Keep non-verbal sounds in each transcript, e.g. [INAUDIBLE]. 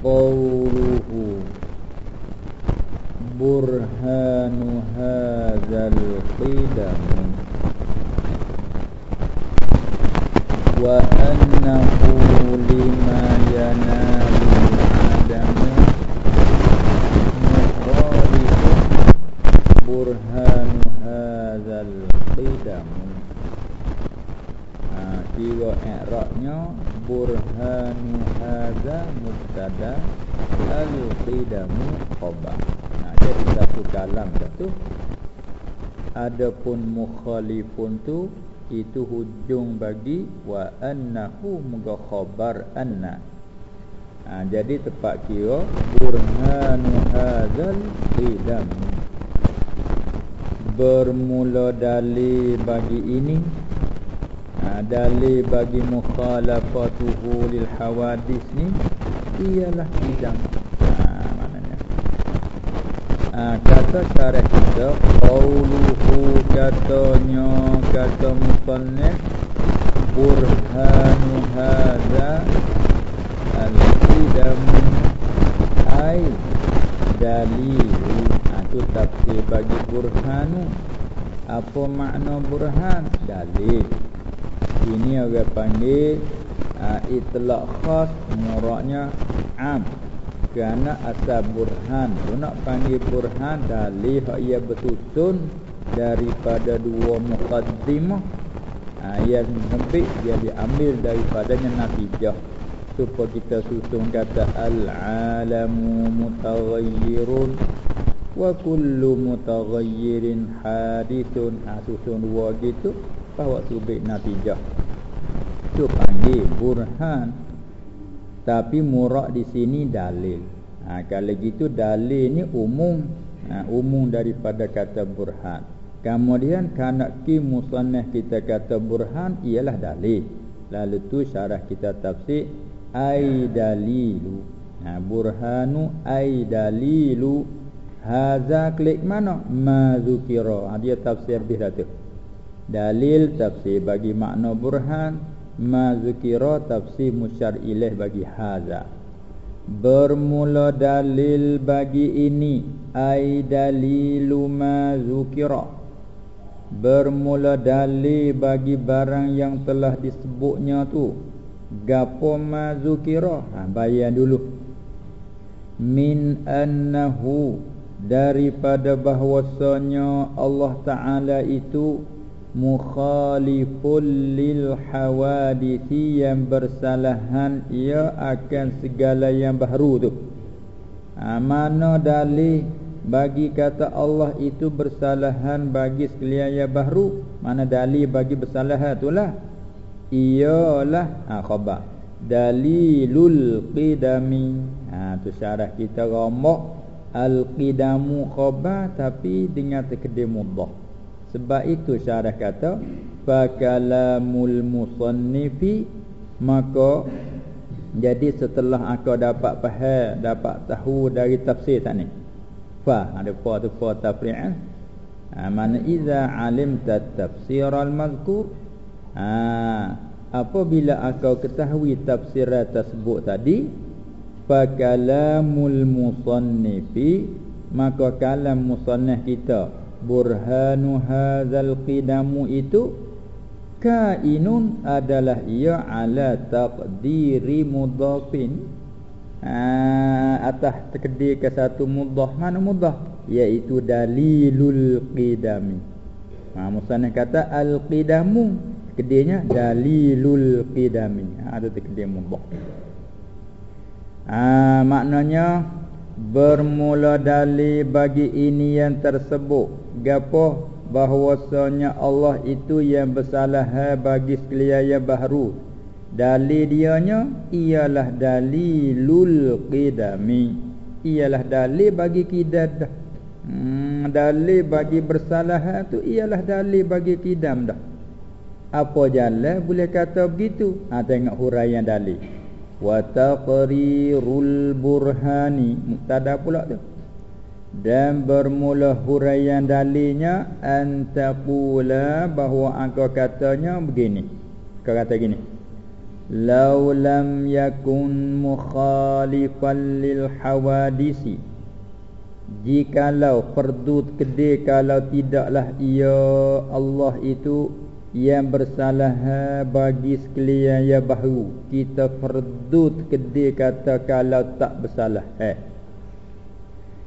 qawluhu burhanu hadzal qidam wa annahu lima yanalu adamu mukhalifun burhanu hadzal qidam ha kira i'rabnya burhanu hadza mubtada al qidamu khabar nah jadi satu kalam tu adapun mukhalifun tu itu hujung bagi wa annahu muga khabar anna. Ha, jadi tepat kira burhanu hadzal qidam bermula dalil bagi ini dalil bagi mukhalafatuhu lil hawadis ni ialah bidang. Ha, ha, kata syarah kita qauluhu katanya kata musannif burhanu hadza al-qidam ai dalil. Itu ha, tafsir bagi burhanu. Apa makna burhan? Dalil ini orang panggil uh, itlaq khas muraknya am. Kerana asal burhan. Tu nak panggil burhan dalih ia bersusun daripada dua muqaddimah. Uh, yang lebih dia diambil daripadanya natijah. Supaya kita susun kata al-alamu mutaghayyirun wa kullu mutaghayyirin hadithun. Ha, susun dua gitu bahawa subik natijah itu panggil burhan. Tapi murak di sini dalil. Ha, kalau gitu dalil ni umum. Ha, umum daripada kata burhan. Kemudian kerana ki musannah kita kata burhan ialah dalil. Lalu tu syarah kita tafsir ai dalilu. Ha, burhanu ai dalilu. Haza klik mana? Ma zukira. Ha, dia tafsir bihatul dalil tafsir bagi makna burhan ma zikira tafsir musyar ilaih bagi haza. Bermula dalil bagi ini ai dalilu ma zikira bermula dalil bagi barang yang telah disebutnya tu gapo ma zikira ha bayan dulu. Min annahu daripada bahwasanya Allah taala itu mukhaliful lil hawadithi yang bersalahan ia akan segala yang baru tu. Ha, mana dalih bagi kata Allah itu bersalahan bagi sekalian yang baru? Mana dalih bagi bersalahan itulah? Ialah ha khabar. Dalilul qidami. Ha tu syarah kita rombak al qidamu khabar tapi dengan terkedim mudhaf sebab itu syarah kata fakalamul musannifi maka jadi setelah aku dapat faham dapat tahu dari tafsir tadi. Fa ada fa tu fa tafri'an ha, mana iza alimta tafsir al mazkur? Ha, apabila aku ketahui tafsir tersebut tadi fakalamul musannifi maka kalam musannif kita burhanu hadzal qidamu itu kainun adalah ia ala taqdiri mudhafin. Ha, atas takdir ke satu mudhaf mana mudhaf? Iaitu dalilul qidami. Ha musannaf kata al qidamu takdirnya dalilul qidami. Ha, ada takdir mudhaf. Ha, maknanya bermula dalil bagi ini yang tersebut gapo bahwasanya Allah itu yang bersalah bagi sekalian yang baru? Dalil dianya ialah dalilul qidami. Ialah dalil bagi kidad dah. Hmm, dalil bagi bersalah tu ialah dalil bagi kidam dah. Apa jalan boleh kata begitu? Ha tengok huraian dalil. Wa taqrirul burhani. Mubtada pula tu dan bermula huraian dalilnya antaqula bahawa engkau katanya begini. Kau kata gini. Law lam yakun mukhalifan lil hawadisi. Jikalau fardu kedai kalau tidaklah ia Allah itu yang bersalah bagi sekalian yang baru kita fardu kedai kata kalau tak bersalah eh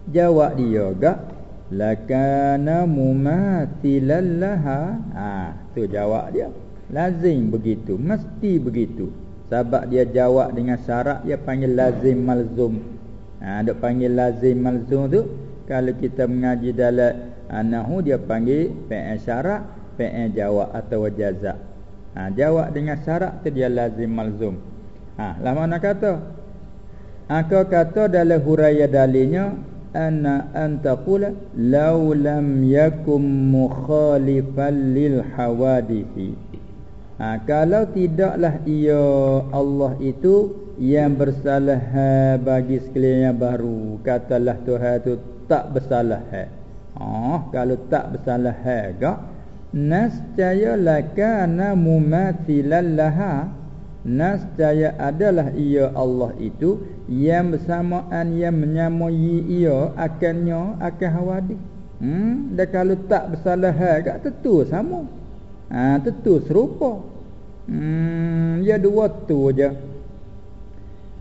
jawab dia gak. Lakana mumathilan laha ha tu jawab dia. Lazim begitu mesti begitu. Sebab dia jawab dengan syarat dia panggil lazim malzum. Ha dok panggil lazim malzum tu kalau kita mengaji dalam anahu dia panggil fi'il syarat fi'il jawab atau jaza ha jawab dengan syarat tu dia lazim malzum. Ha lah mana kata? Aku kata dalam huraian dalilnya anna an taqula law lam yakum mukhalifan lil hawadithi ha, kalau tidaklah ia Allah itu yang bersalah ha, bagi sekalian yang baru. Katalah Tuhan itu tak bersalah ha. kalau tak bersalah ha gak? Nascaya lakana mumathilan laha. Nascaya adalah ia Allah itu yang bersamaan yang menyamai ia akannya akan hawadi. Hmm dan kalau tak bersalah agak tentu sama. Ha tentu serupa. Hmm ya dua tu aja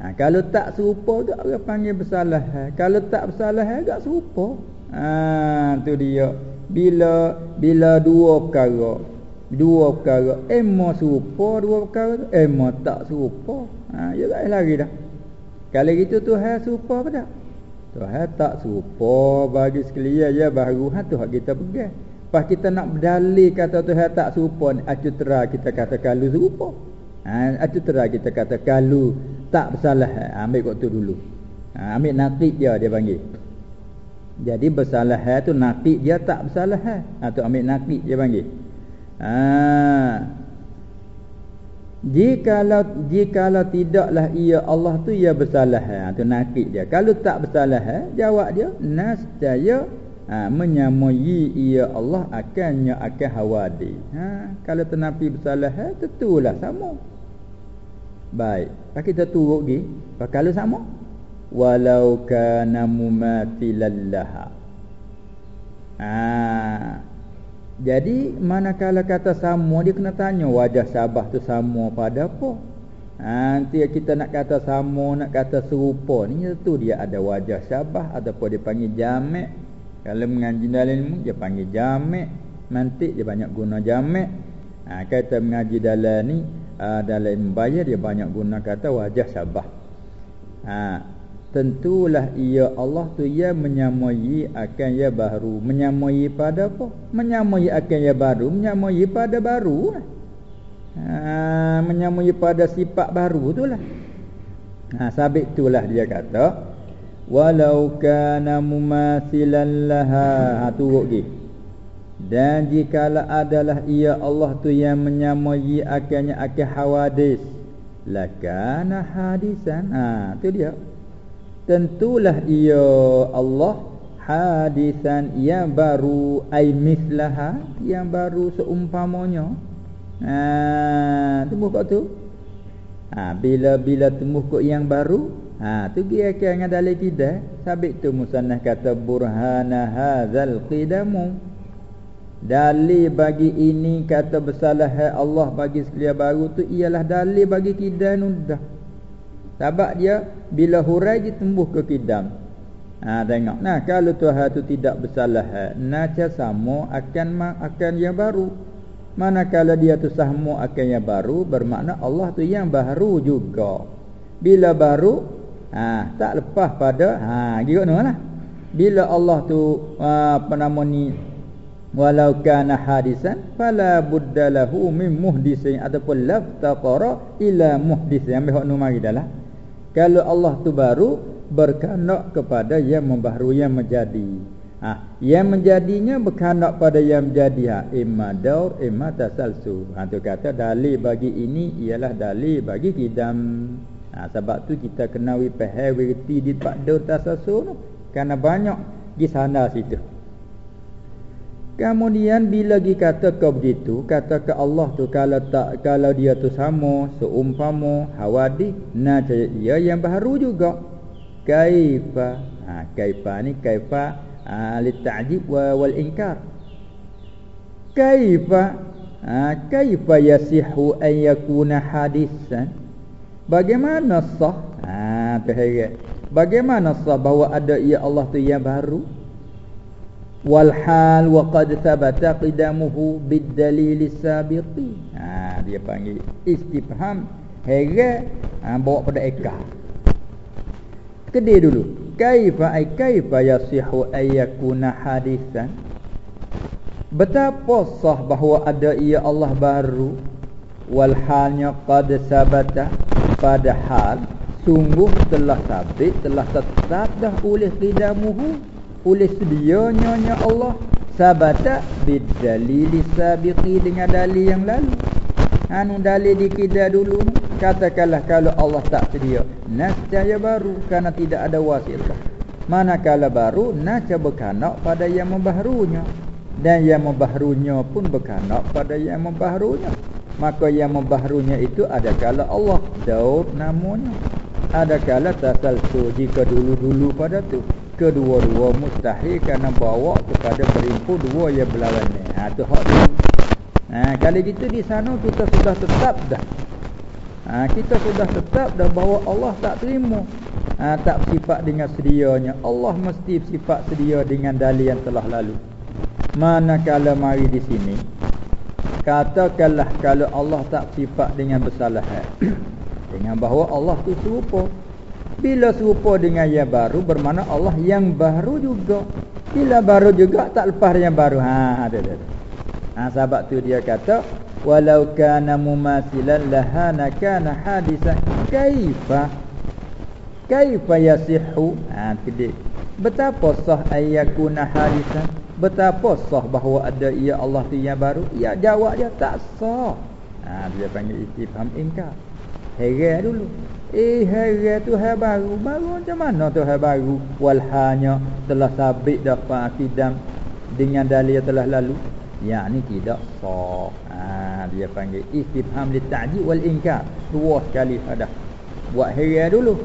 ha kalau tak serupa agak orang panggil bersalah. Kalau tak bersalah agak serupa. Ha tu dia. Bila bila dua perkara dua perkara emo serupa dua perkara emo tak serupa. Ha ya lagi dah kalau gitu Tuhan serupa apa tak? Tuhan tak serupa bagi sekalian ya baru ha tu hak kita pegang. Pas kita nak berdalil kata Tuhan tak serupa ni acu tera kita kata kalau serupa. Ha acu tera kita kata kalau tak bersalah ha, ambil kok tu dulu. Ha, ambil naqib dia dia panggil. Jadi bersalah ha, tu naqib dia tak bersalah ha. ha tu ambil naqib dia panggil. Ha Jikalau jikalau tidaklah ia Allah tu ia bersalah ha tu nakik dia. Kalau tak bersalah ha jawab dia nascaya ha menyamai ia Allah akannya akan hawadi. Ha kalau tenapi bersalah ha tentulah sama. Baik, pak kita turut lagi. Pak kalau sama walau kana mumathilallaha. Ha jadi manakala kata sama dia kena tanya wajah Sabah tu sama pada apa? Nanti kita nak kata sama, nak kata serupa ni tu dia ada wajah Sabah ataupun dia panggil jamek. Kalau mengaji dalam ilmu dia panggil jamek. Mantik dia banyak guna jamek. Ha, kata mengaji dalam ni uh, dalam ilmu bayar dia banyak guna kata wajah Sabah. Ha, tentulah ia Allah tu ia menyamai akan ia baru. Menyamai pada apa? Menyamai akan ia baru. Menyamai pada baru ha, menyamai pada sifat baru itulah ha sabit itulah dia kata. Walau kana mumathilan laha. Ha turut lagi. Dan jikalau adalah ia Allah tu yang menyamai akannya akan hawadis. Lakana hadisan. Ha tu dia tentulah ia Allah hadisan yang baru ai mislaha yang baru seumpamanya. Ha temu kat tu? Ha bila bila temu kat yang baru? Ha tu dia akan ada lagi kita. Sabit tu musannah kata burhana hadzal qidamu. Dalil bagi ini kata bersalah Allah bagi sekalian baru tu ialah dalil bagi kita nudah sebab dia bila hurai dia tumbuh ke kidam. Ha tengok. Nah kalau Tuhan tu tidak bersalah, naca sama akan akan yang baru. Manakala dia tu sama akan yang baru bermakna Allah tu yang baru juga. Bila baru ha tak lepas pada ha gitu lah. Bila Allah tu ha, apa nama ni walau kana hadisan fala buddalahu min muhdisin ataupun laftaqara ila muhdisin ambil hak numari dah kalau Allah tu baru berkanak kepada yang membaharu yang menjadi. Ha, yang menjadinya berkanak pada yang menjadi. Ha, imma daur, imma tasalsu. Ha, tu kata dalil bagi ini ialah dalil bagi kidam. Ha, sebab tu kita kena wipahai wirti di pak daur tasalsu tu. Banyak di sana situ. Kemudian bila lagi kata kau begitu, kata ke Allah tu kalau tak kalau dia tu sama seumpama hawadi, nah dia yang baru juga. Kaifa? Ha, kaifa ni kaifa ha, li ta'jib wa, wal inkar. Kaifa? Ha, kaifa yasihu an yakuna hadisan? Bagaimana sah? Ha, Bagaimana sah bahawa ada ia Allah tu yang baru? Wal hal wa qad thabata qidamuhu bid dalil sabiqi ha dia panggil istifham hera ha, bawa pada eka kedai dulu. Kaifa ay kaifa yasihu ay yakuna hadisan betapa sah bahawa ada ia Allah baru wal halnya qad sabata padahal sungguh telah sabit telah tetap dah oleh qidamuhu oleh sedianya nya Allah sabata bidalil sabiqi dengan dalil yang lalu. Anu dalil dikida dulu katakanlah kalau Allah tak sedia nascaya baru karena tidak ada wasilah. Manakala baru nascaya berkanak pada yang membaharunya. Dan yang membaharunya pun berkanak pada yang membaharunya. Maka yang membaharunya itu ada kala Allah Daud namanya. Ada kala tasalsu jika dulu-dulu pada tu kedua-dua mustahil kerana bawa kepada berimpu dua yang berlawanan. Ha tu hak tu. Ha kali gitu di sana kita sudah tetap dah. Ha kita sudah tetap dah bahawa Allah tak terima. Ha tak sifat dengan sedianya. Allah mesti sifat sedia dengan dalil yang telah lalu. Manakala mari di sini katakanlah kalau Allah tak sifat dengan bersalah [COUGHS] dengan bahawa Allah tu serupa bila serupa dengan yang baru bermakna Allah yang baru juga. Bila baru juga tak lepas yang baru. Ha ada ada. Ha sebab tu dia kata walau kana mumasilan lahana kana hadisan kaifa? Kaifa yasihu? Ha kedek betapa sah ayakuna hadisan betapa sah bahawa ada ia Allah tu yang baru? Ia jawab dia tak sah. Ha dia panggil istifham ingkar. Heran dulu Eh hari tu hari baru. Baru macam mana tu hari baru? Walhanya telah sabit dapat akidam Dengan dalil telah lalu. Yang ni tidak sah. Ha, Dia panggil istifham li ta'jib wal inkar. Dua sekali ada Buat hari dulu.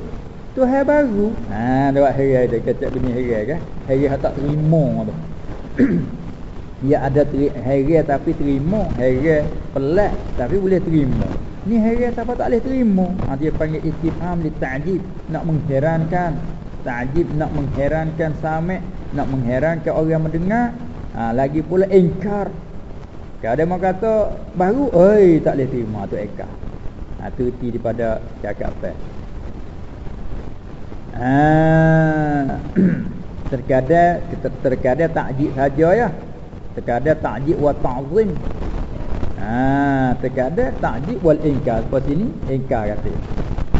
Tu hari baru. Ha, Dia buat hari dia. Kata bini hari kan? Hari yang tak terima tu. [COUGHS] Dia ada hari tapi terima. Hari pelat tapi boleh terima Ni heret apa tak boleh terima. Ha, dia panggil istifham li ta'jib, nak mengherankan. Ta'jib nak mengherankan sami', nak mengherankan orang mendengar. Ha, lagi pula. Kalau ada mau kata baru, oi tak boleh terima tu ingkar. Ha, tu ti daripada cakap apa? Ha, [CLEARS THROAT] terkadang terkadang takjib saja ya. Terkadang takjib wa ta'zim. Ha, terkadang takjib wal ingkar. Lepas sini ingkar kata.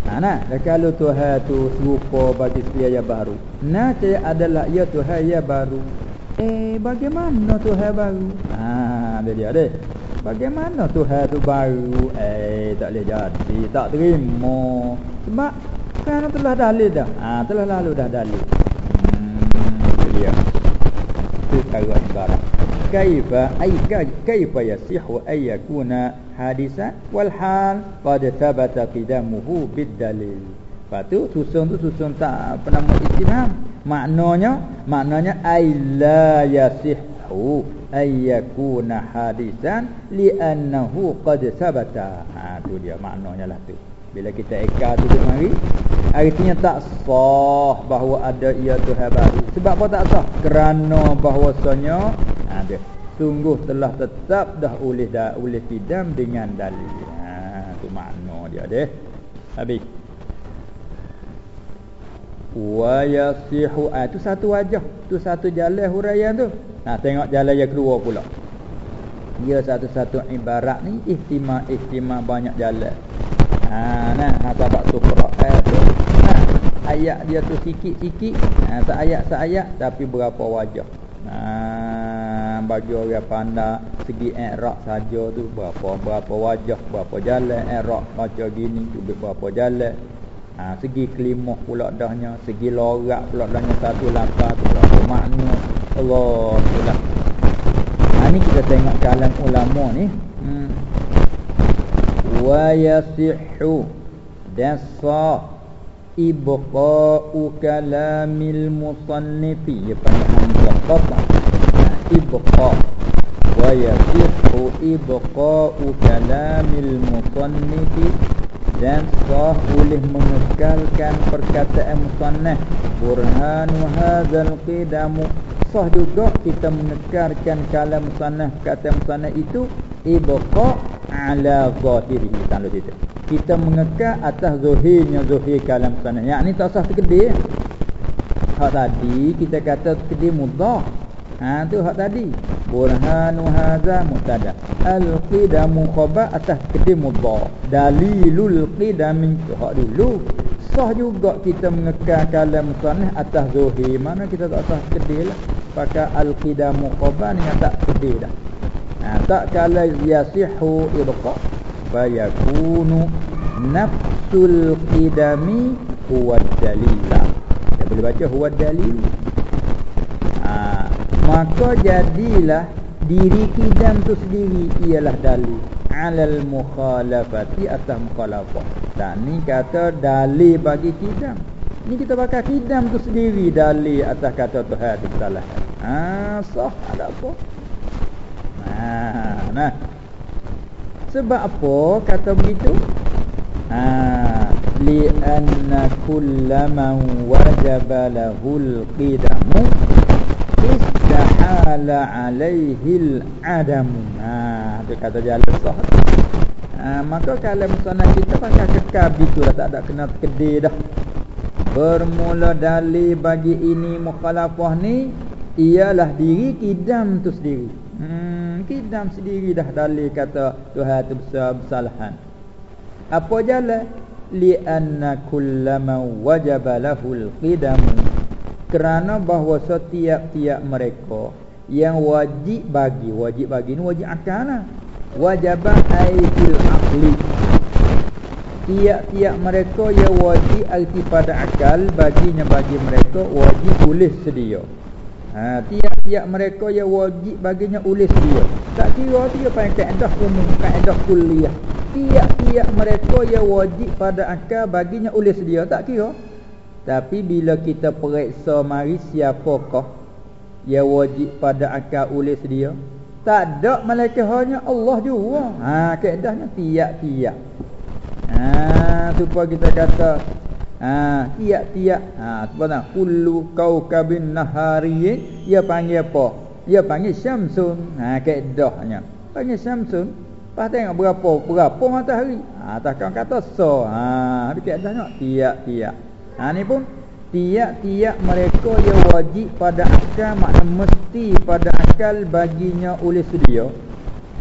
Ha nah, kalau Tuhan tu serupa bagi sedia baru. Nah, saya adalah ya Tuhan ya baru. Eh, bagaimana Tuhan baru? Ha, dia dia deh. Bagaimana Tuhan tu baru? Eh, tak boleh jadi, tak terima. Sebab kan telah dalil dah. Ha, telah lalu dah dalil. Hmm, dia. Itu cara ibarat kaifa ay kaifa yasihu ay yakuna hadisa wal hal qad thabata qidamuhu bid dalil patu susun tu susun tak apa nama istifham maknanya maknanya ay la yasihu ay yakuna hadisan li annahu qad thabata. Ha tu dia maknanya lah tu bila kita eka tu dia mari artinya tak sah bahawa ada ia Tuhan baru. Sebab apa tak sah? Kerana bahwasanya ada sungguh telah tetap dah oleh dah oleh kidam dengan dalil. Ha tu makna dia deh habis. Wa yasihu ah tu satu wajah. Tu satu jalan huraian tu. Ha tengok jalan yang kedua pula. Dia satu-satu ibarat ni ihtimal banyak jalan ha nah ha sebab tu Quran tu. Ha ayat dia tu sikit-sikit. Ha ayat-ayat tapi berapa wajah. Ha, bagi orang pandai segi i'rab saja tu berapa berapa wajah berapa jalan i'rab baca gini tu berapa jalan. Ha, segi kelimah pula dahnya segi lorak pula dahnya satu lapar tu berapa makna. Allah sudah ni kita tengok kalam ulama ni hmm. wa yasihhu dasa ibqa'u kalamil musannifi ya panggil hamzah ibqa wa dan sah boleh mengekalkan perkataan musannaf. Burhanu hadzal qidamu. Sah juga kita mengekalkan kalam musannaf. Kata musannaf itu ibqa ala zahiri. Tanda situ kita mengekal atas zahirnya zahir kalam sana yang ni tak sah terkedih. Hak tadi kita kata terkedih mudah ha tu hak tadi burhanu hadza mutada. Al qidamu khaba atas kedih mudah dalilul qidam hak dulu. Sah juga kita mengekal kalam sana atas zahir mana kita tak sah terkedih lah pakai al qidamu khaba ni tak terkedih dah. Ha, tak kala yasihu ibqa' fayakunu nafsul qidami huwa dalil. Dia boleh baca huwa dalil maka jadilah diri kidam tu sendiri ialah dalil. Alal mukhalafati atas mukhalafah dan ni kata dalil bagi kidam ni kita pakai kidam tu sendiri dalil atas kata Tuhan itu salah. Ha sah ada apa? Ha nah. Sebab apa kata begitu? Ha, li anna kullama wajaba lahul qidamu istahala alaihi al-adam. Ha, dia kata jalan sah. Ha, maka kalau misalnya kita pakai kekab itu dah tak ada kena kedai dah. Bermula dalil bagi ini mukhalafah ni ialah diri kidam tu sendiri. Hmm, kidam sendiri dah dalil kata Tuhan tu besar bersalahan. Apa jalan? Li anna kullama wajaba lahul qidam. Kerana bahawa setiap-tiap mereka yang wajib bagi, wajib bagi ni wajib akal lah. Wajaba aidil aqli. Tiap-tiap mereka yang wajib arti pada akal baginya bagi mereka wajib boleh sedia. Ha, tiap-tiap mereka yang wajib baginya ulis dia. Tak kira dia pakai kaedah umum, kaedah kuliah. Tiap-tiap mereka yang wajib pada akal baginya ulis dia. Tak kira. Tapi bila kita periksa mari siapakah yang wajib pada akal ulis dia. Tak ada malaikat hanya Allah juga. Ha, kaedahnya tiap-tiap. Ha, supaya kita kata Ha, tiap-tiap ha sebenarnya kullu kaukabin nahariyin ia panggil apa? Ia panggil syamsun. Ha kaedahnya. Panggil syamsun. Pas tengok berapa berapa matahari. Ha takkan kata so. Ha dia kaedahnya tiap-tiap. Ha ni pun tiap-tiap mereka yang wajib pada akal makna mesti pada akal baginya oleh sedia.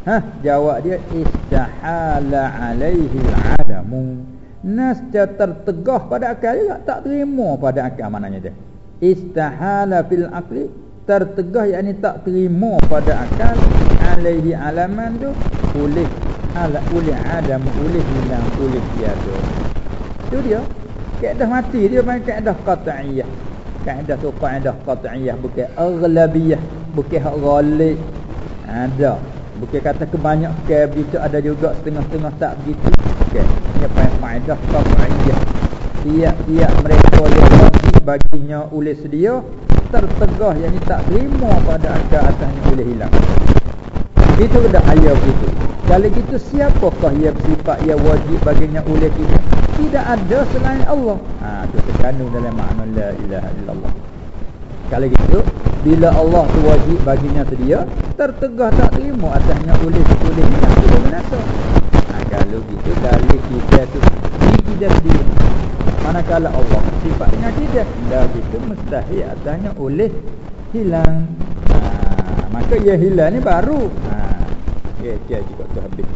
Ha jawab dia istahala alaihi adamu nas tertegah pada akal juga tak terima pada akal maknanya dia. Istahala fil aqli tertegah yakni tak terima pada akal alaihi alaman tu boleh ala boleh adam boleh hilang boleh tiada tu. Dia kaedah mati dia main kaedah qat'iyah. Kaedah tu kaedah qat'iyah bukan aghlabiyah bukan hak ghalib ada. Bukan kata kebanyakan begitu ada juga setengah-setengah tak begitu. Okey ini faedah tabiiyah tiap-tiap mereka yang wajib baginya oleh sedia tertegah yang tak terima pada akal atasnya boleh hilang. Itu dah ayat begitu. Kalau gitu siapakah yang bersifat yang wajib baginya oleh kita tidak ada selain Allah. Ha itu terkandung dalam makna la ilaha illallah. Kalau gitu bila Allah tu wajib baginya sedia tertegah tak terima atasnya oleh oleh hilang itu binasa kalau gitu dalil kita tu di kita sendiri manakala Allah sifat dengan kita dah gitu mustahil atasnya oleh hilang. Ha, maka ia hilang ni baru. Ha ya dia juga tu habis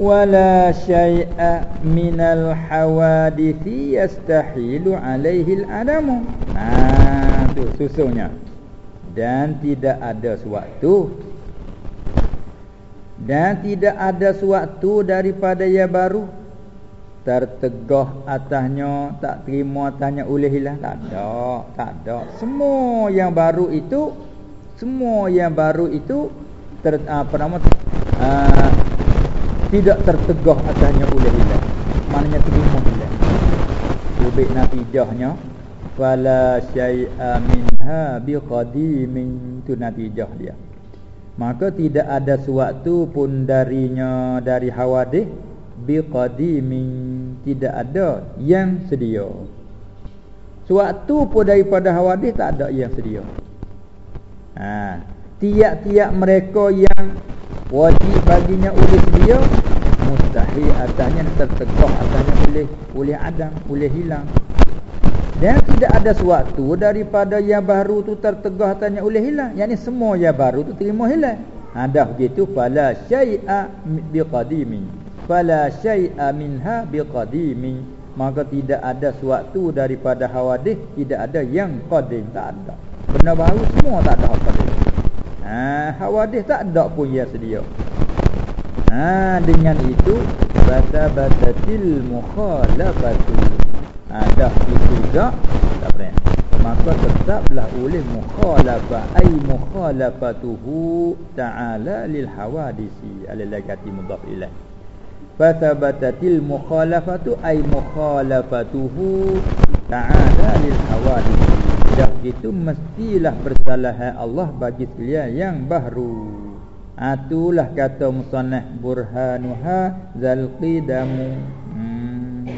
wala syai'a minal hawadithi yastahilu alaihi al-adamu ha tu susunya. Dan tidak ada suatu. Dan tidak ada suatu daripada yang baru. Tertegah atasnya tak terima atasnya oleh hilang tak ada tak ada. Semua yang baru itu semua yang baru itu ter, apa nama uh, tidak tertegah atasnya oleh hilang. Maknanya terima hilang. Ubik natijahnya fala syai'a minha biqadimin tu natijah dia. Maka tidak ada sesuatu pun darinya dari hawadih biqadimin tidak ada yang sedia. Suatu pun daripada hawadis tak ada yang sedia. Ha, tiap-tiap mereka yang wajib baginya oleh sedia mustahil atasnya tertegak atasnya boleh boleh adam, boleh hilang. Dan tidak ada suatu daripada yang baru tu tertegah atasnya boleh hilang. Yang ni semua yang baru tu terima hilang. Ha, dah begitu fala syai'a biqadimi. Fala syai'a minha biqadimi maka tidak ada suatu daripada hawadih tidak ada yang qadim tak ada benda baru semua tak ada qadim ha hawadih tak ada pun ya sedia. Ha dengan itu bata batatil mukhalafatu. Ha, itu juga tak pernah maka tetaplah oleh mukhalafah ay mukhalafatuhu ta'ala lil hawadisi. Alalakati mudhaf ilaih fathabatatil mukhalafatu ay mukhalafatuhu ta'ala lil hawadith dah gitu mestilah bersalahan Allah bagi sekalian yang baru. Atulah kata musannah burhanuha zal qidamu hmm.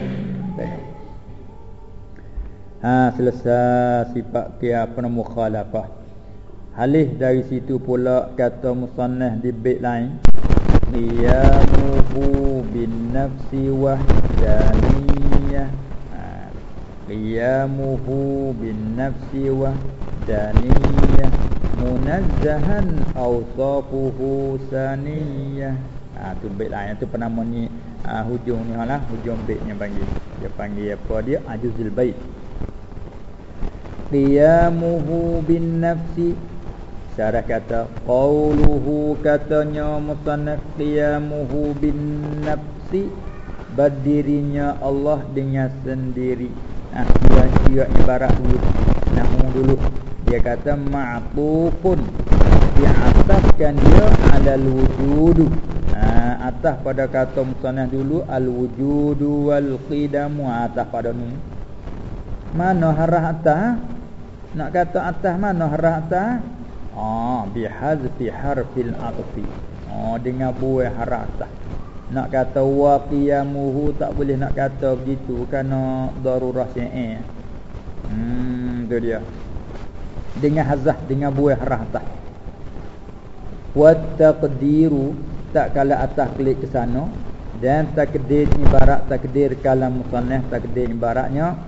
ha selesai sifat kia nama mukhalafah. Halih dari situ pula kata musannah di bait lain. Qiyamuhu bin nafsi wahdaniyah qiyamuhu bin nafsi wahdaniyah munazzahan awsafuhu saniyah. Ha tu bait lain tu penama ni ha, hujung ni lah hujung baitnya panggil. Dia panggil apa dia? Ajuzul bait. Qiyamuhu bin nafsi. Syarah kata Qauluhu katanya Musannaf qiyamuhu bin nafsi. Berdirinya Allah dengan sendiri Ah, dia kira ibarat dulu. Nahu dulu. Dia kata ma'tufun. Diataskan dia alal wujudu ah, Atas pada kata Musannaf dulu Al-wujudu wal-qidamu. Atas pada ni Mana harah atas? Nak kata atas mana harah atas? Ah, bihazfi harfil atfi. Oh, dengan buai harasah. Nak kata wa qiyamuhu tak boleh nak kata begitu kerana darurah syai'. Hmm, tu dia. Dengan hazah dengan buai harasah. Wa taqdiru tak kala atas klik ke sana dan takdir ibarat takdir kalam musannaf takdir ibaratnya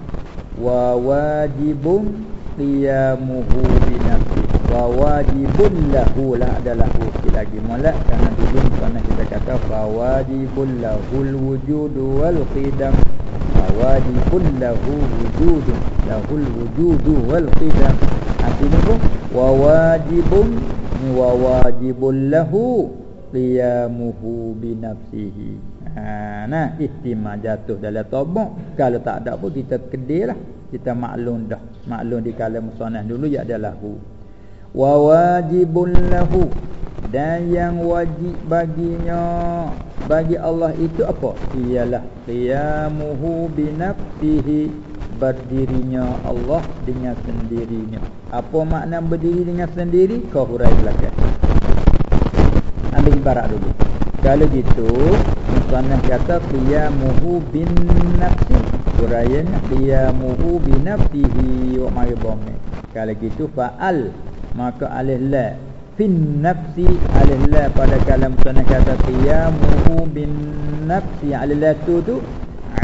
wa wajibun qiyamuhu bi nafsihi wa wajibun lahu lah adalah sikit lagi. Molek kerana dulu pernah kita kata fa wajibun lahul wujudu wal qidam. Fa wajibun lahu wujudu lahul wujudu wal qidam. Artinya pun wa wajibun wa wajibun lahu qiyamuhu bi nafsihi. Ha, nah ihtimal jatuh dalam tabuk kalau tak ada pun kita kedailah kita maklum dah. Maklum di kalam musannah dulu ya adalah hu wa wajibun lahu. Dan yang wajib baginya bagi Allah itu apa? Ialah qiyamuhu bi nafsihi berdirinya Allah dengan sendirinya. Apa makna berdiri dengan sendiri? Kau hurai belakang. Ambil ibarat dulu. Kalau gitu musannah kata qiyamuhu bin nafsi huraian qiyamuhu bi nafsihi wa ma kalau gitu fa'al maka alih la. Fin nafsi alih la pada kalam sana kata qiyamuhu bin nafsi. Alih la tu tu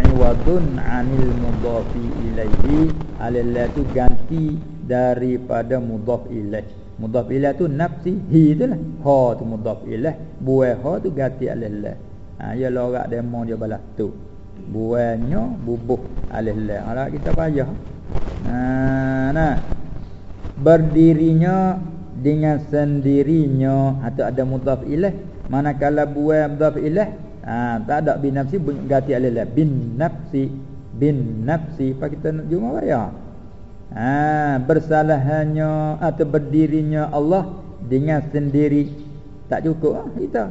iwadun anil mudhafi ilaihi. Alih la tu ganti daripada mudhaf ilaih mudhaf ilaih tu nafsi hi tu lah. Ha tu mudhaf ilaih buai ha tu ganti alih la. Ha ya lorak demo dia balas tu. Buahnya bubuh alih la. Ala kita payah. Ha nah berdirinya dengan sendirinya atau ada mudhaf ilaih manakala buai mudhaf ilaih ha, tak ada bin nafsi ganti alif bin nafsi bin nafsi apa kita nak jumpa ya ha, bersalahannya atau berdirinya Allah dengan sendiri Tak cukup lah kita.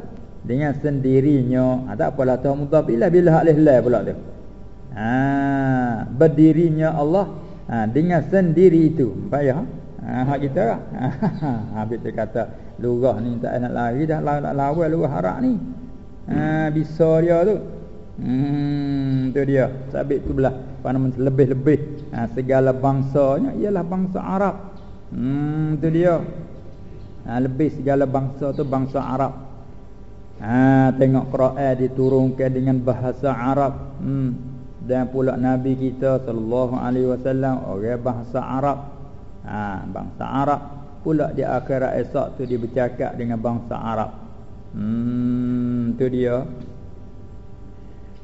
Dengan sendirinya. Ha, tak apalah tu mudhaf ilah bila hak leh pula tu. Ha, berdirinya Allah ha, dengan sendiri itu. Payah. Ha, hak kita lah. [LAUGHS] Habis tu kata lurah ni tak nak lari dah lawan lurah harap ni. Ha, bisa dia tu. Hmm, tu dia. Sabit tu belah. Pada lebih-lebih ha, segala bangsanya ialah bangsa Arab. Hmm, tu dia ha, Lebih segala bangsa tu bangsa Arab ha, Tengok Quran diturunkan dengan bahasa Arab hmm. Dan pula Nabi kita Sallallahu Alaihi Wasallam Orang bahasa Arab ha, Bangsa Arab. Pula di akhirat esok tu dia bercakap dengan bangsa Arab. Hmm, tu dia.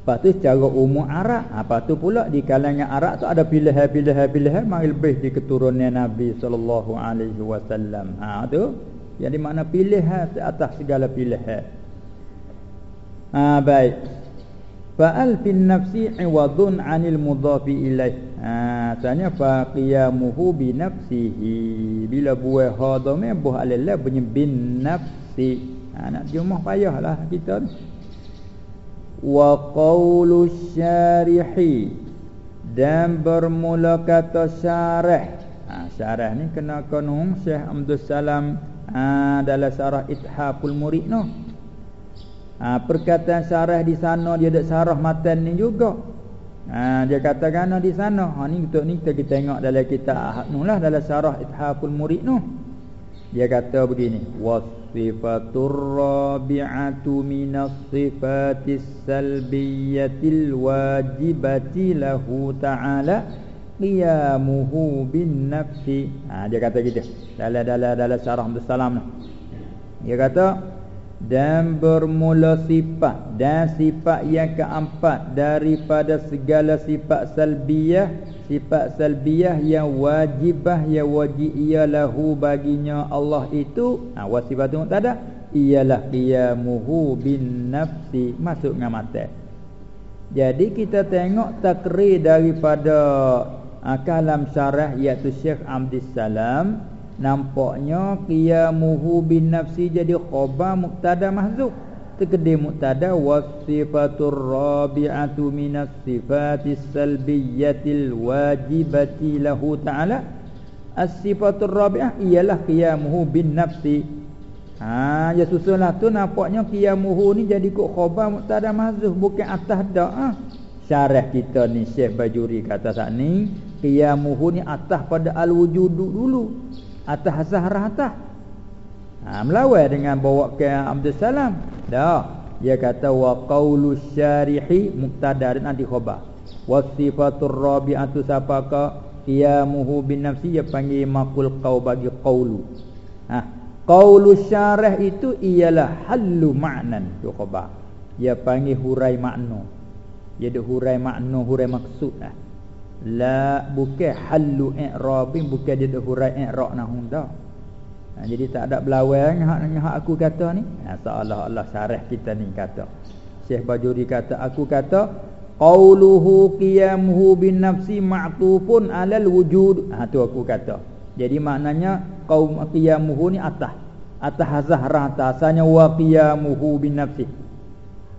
Lepas tu secara umum Arab ha, Lepas tu pula di kalangan Arab tu ada pilihan-pilihan-pilihan Mari lebih di keturunan Nabi SAW ha, tu. Yang di mana pilihan atas segala pilihan. Ha, Baik. Fa'al fin nafsi iwadun anil mudhafi ilaih ha, Tanya faqiyamuhu binafsihi Bila buah hadamnya buah alillah bunyi bin nafsi. Ha, Nak jumah payahlah kita ni. Wa qawlu syarihi. Dan bermula kata syarah. Ha, syarah ni kena kanung Syekh Abdul Salam ha, dalam syarah Ithaful Murid no. ha, perkataan syarah di sana dia ada syarah matan ni juga ha, dia kata kena di sana. Ha, ni untuk ni kita, kita tengok dalam kitab nu lah dalam syarah Ithaful Murid no. dia kata begini was sifatur rabi'atu minas sifatis salbiyatil wajibati lahu ta'ala qiyamuhu bin nafsi. Ha, dia kata gitu. Dalam dalam dalam syarah Abdul Salam dia kata dan bermula sifat. Dan sifat yang keempat daripada segala sifat salbiyah sifat salbiyah yang wajibah yang wajib ialahu baginya Allah itu ha wasifatun tada ialah qiyamuhu bin nafsi masuk dengan mata. Jadi kita tengok takrir daripada ha, kalam syarah iaitu Syekh Abdus Salam nampaknya qiyamuhu bin nafsi jadi khabar mubtada mahzuf. Terkedim muktada wasifatur rabi'atu minas sifatis salbiyatil wajibati lahu ta'ala. As-sifatur rabi'ah ialah qiyamuhu bin nafsi. Ha, ya susunlah tu nampaknya qiyamuhu ni jadi kok khabar muktada mahzuf bukan atas dak ha? Syarah kita ni Syekh Bajuri kata saat ni qiyamuhu ni atas pada al-wujudu dulu Atas zahrah atas ha, Melawai dengan bawa ke Abdul Salam. Dah. Dia kata wa qawlu syarihi Muqtada dan nanti khobar. Wasifatur rabi'atu sapaka Qiyamuhu bin nafsi. Dia panggil makul qaw bagi qawlu. Ha. Qawlu syarih itu Ialah halu ma'nan. Itu khobar. Dia panggil hurai makna. Dia ada hurai makna Hurai maksud lah La bukan halu i'rabin Bukan dia ada hurai i'rab nahum dah ha, Jadi tak ada belawang hak, hak aku kata ni. Ha, Seolah-olah syarah kita ni kata. Syekh Bajuri kata Aku kata Qauluhu qiyamuhu bin nafsi ma'tufun alal wujud. Ha, tu aku kata. Jadi maknanya Qaum qiyamuhu ni atas. Atas zahra atas Asalnya wa qiyamuhu bin nafsi.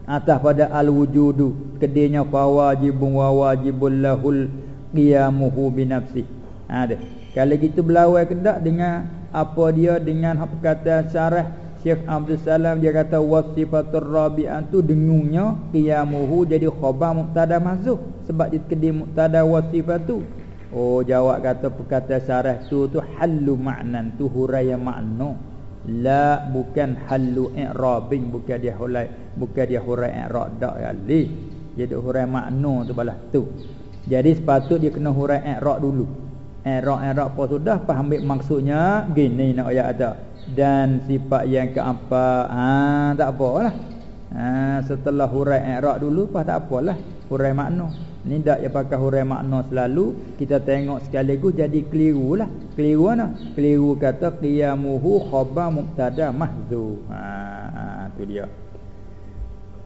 Atas pada al wujudu Kedenya fa wajibun wa wajibun lahul Qiyamuhu bin nafsi. Ha, Kalau kita belawai kedak dengan apa dia dengan apa kata syarah Syekh Abdul Salam dia kata wasifatur rabi'ah tu dengunya qiyamuhu jadi khabar mubtada mahzuf sebab dia kedim mubtada wasifatu oh jawab kata perkata syarah tu tu halu maknan tu huraya makna. La bukan halu i'rabin bukan dia hulai bukan dia hurai i'rab dak ya li jadi hurai makna tu balah tu jadi sepatut dia kena hurai i'rab dulu. Erak-erak apa sudah Faham maksudnya Gini nak ayat ada Dan sifat yang keempat ha, Tak apalah. Ha, Setelah hurai erak dulu Lepas tak apalah. Hurai makna. Ni tak yang pakai hurai makna selalu Kita tengok sekaligus jadi keliru lah. Keliru mana? Keliru kata Qiyamuhu khobar muktada mahzu. Ha, ha, tu dia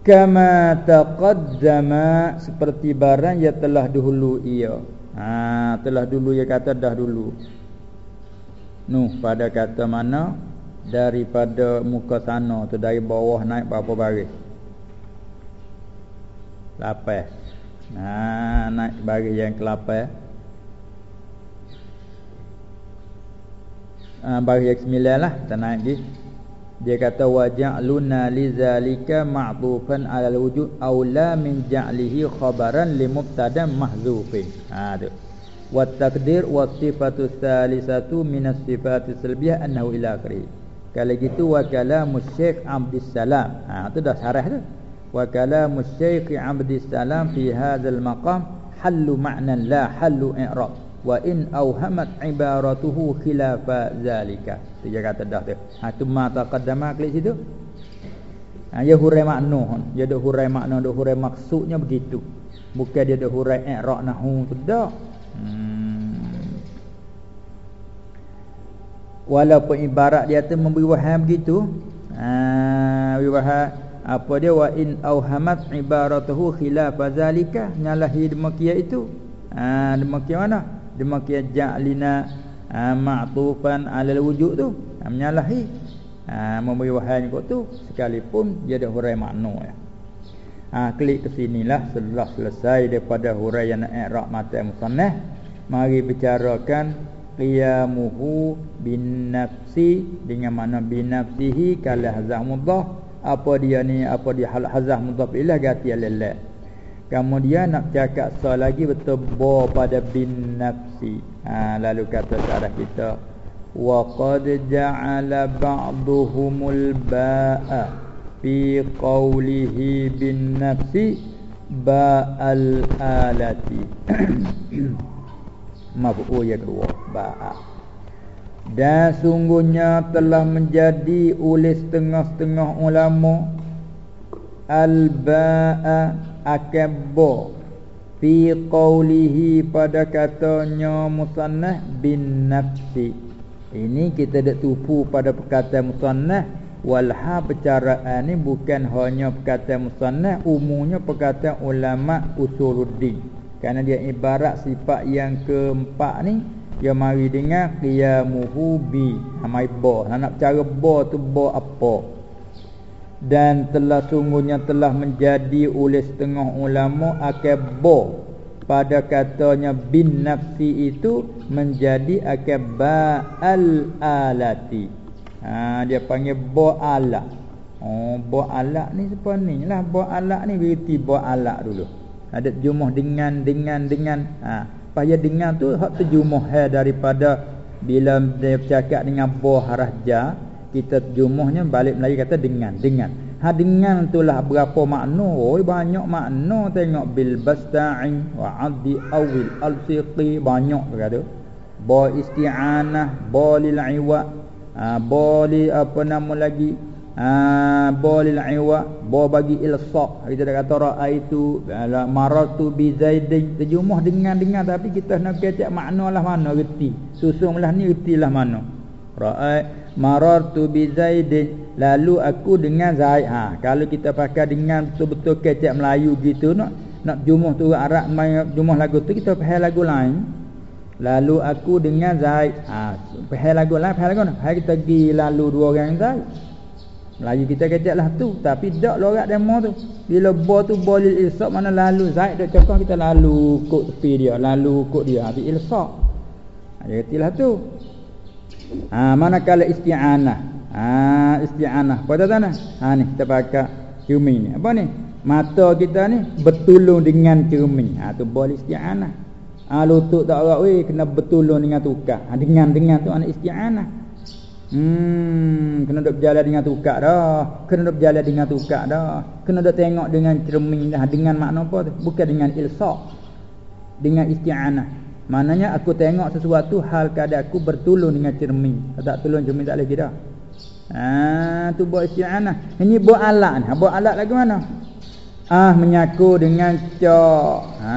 Kama taqaddama Seperti barang yang telah dahulu ia. Ha, Telah dulu dia kata dah dulu. Nuh pada kata mana? Daripada muka sana tu dari bawah naik berapa baris? Lapan. Nah naik baris yang ke lapan ah baris yang sembilan lah kita naik lagi dia kata wa ja'luna lizalika ma'tufan 'ala al-wujud aw la min ja'lihi khabaran li mubtada mahdzufin. Ha tu. Wa taqdir wa sifatu salisatu min as-sifati salbiyah annahu ila akhiri. Kalau gitu wa kalamu Syekh Abdus Salam. Ha tu dah syarah tu. Wa kalamu Syekh Abdus Salam fi hadzal maqam hallu ma'nan la hallu i'rab wa in awhamat ibaratuhu khilafa zalika. Tu dia kata dah tu. Ha tu ma taqaddama klik situ. Ha dia hurai makna dia ada hurai makna ada hurai maksudnya begitu. Bukan dia ada hurai i'rab nahu tu dah hmm. walaupun ibarat dia tu memberi waham begitu ha waham apa dia? Wa in awhamat ibaratuhu khilafa zalika. Nyalahi demikian itu. Ha demikian mana demikian ja'lina ha, ma'tufan 'alal wujud tu. Ha, menyalahi. Ha, memberi wahai kau tu sekalipun dia ada hurai makna ya. Ha, klik ke sinilah setelah selesai daripada hurai yang i'rab mata musannah mari bicarakan qiyamuhu bin nafsi dengan mana bin nafsihi kala hazah mudah apa dia ni apa dia hal hazah mudah ilah gati alillah Kemudian nak cakap soal lagi betul bo pada bin nafsi. Ha, lalu kata syarah kita wa qad ja'ala ba'dhumul ba'a fi qawlihi bin nafsi ba'al alati. [COUGHS] Mafu ya kedua ba'a. Dan sungguhnya telah menjadi oleh setengah-setengah ulama al-ba'a akabba fi qawlihi pada katanya musannah bin nafsi. Ini kita dak tupu pada perkataan musannah walha percaraan ni bukan hanya perkataan musannah umumnya perkataan ulama usuluddin. Kerana dia ibarat sifat yang keempat ni yang mari dengar qiyamuhu bi. Amai ba nak cara ba tu ba apa dan telah sungguhnya telah menjadi oleh setengah ulama akabbo pada katanya bin nafsi itu menjadi akabba al alati ha dia panggil bo ala oh bo ala ni siapa ni? Lah bo ala ni berarti bo ala dulu. Ada jumuh dengan dengan dengan. Ha payah dengan tu hak terjumuh hai daripada bila dia bercakap dengan bo harajah kita jumuhnya balik Melayu kata dengan dengan. Ha dengan itulah berapa makna? Oi banyak makna. Tengok bil basta'i wa addi awil al siqi banyak kata. Ba isti'anah ba lil iwa ha ba apa nama lagi? Ha ba lil iwa ba bagi ilsa kita dah kata raaitu maratu bi zaidin. Terjumuh dengan dengan. Tapi kita nak kecek makna lah mana reti. Susunlah ni retilah mana. Raai marartu bi zaidin. Lalu aku dengan zaid. Ha kalau kita pakai dengan betul-betul kecek Melayu gitu nak nak jumuh tu Arab main jumuh lagu tu kita pakai lagu lain. Lalu aku dengan zaid. Ha pakai lagu lain pakai lagu hai kita pergi lalu dua orang zaid. Melayu kita kecek lah tu tapi dak lorak demo tu. Bila bo tu bolil ilsaq mana lalu? Zaid dak cakap kita lalu kok tepi dia lalu kok dia habis ilsaq ha, dia lah tu Ha manakala isti'anah. Ha isti'anah. Pada sana. Ha ni kita pakai cermin ni. Apa ni? Mata kita ni bertulung dengan cermin. Ha tu boleh isti'anah. Ha lutut tak orang weh kena bertulung dengan tukar. Ha dengan dengan tu anak isti'anah. Hmm, kena dok berjalan dengan tukar dah. Kena dok berjalan dengan tukar dah. Kena dok tengok dengan cermin dah. Dengan makna apa tu? Bukan dengan ilsaq. Dengan isti'anah. Maknanya aku tengok sesuatu hal keadaan aku bertulung dengan cermin. Tak tolong cermin tak lagi dah. Ha tu buat isti'anah. Ini buat alat ni. Ha, buat alat lagi mana? Ah menyaku dengan cok. Ha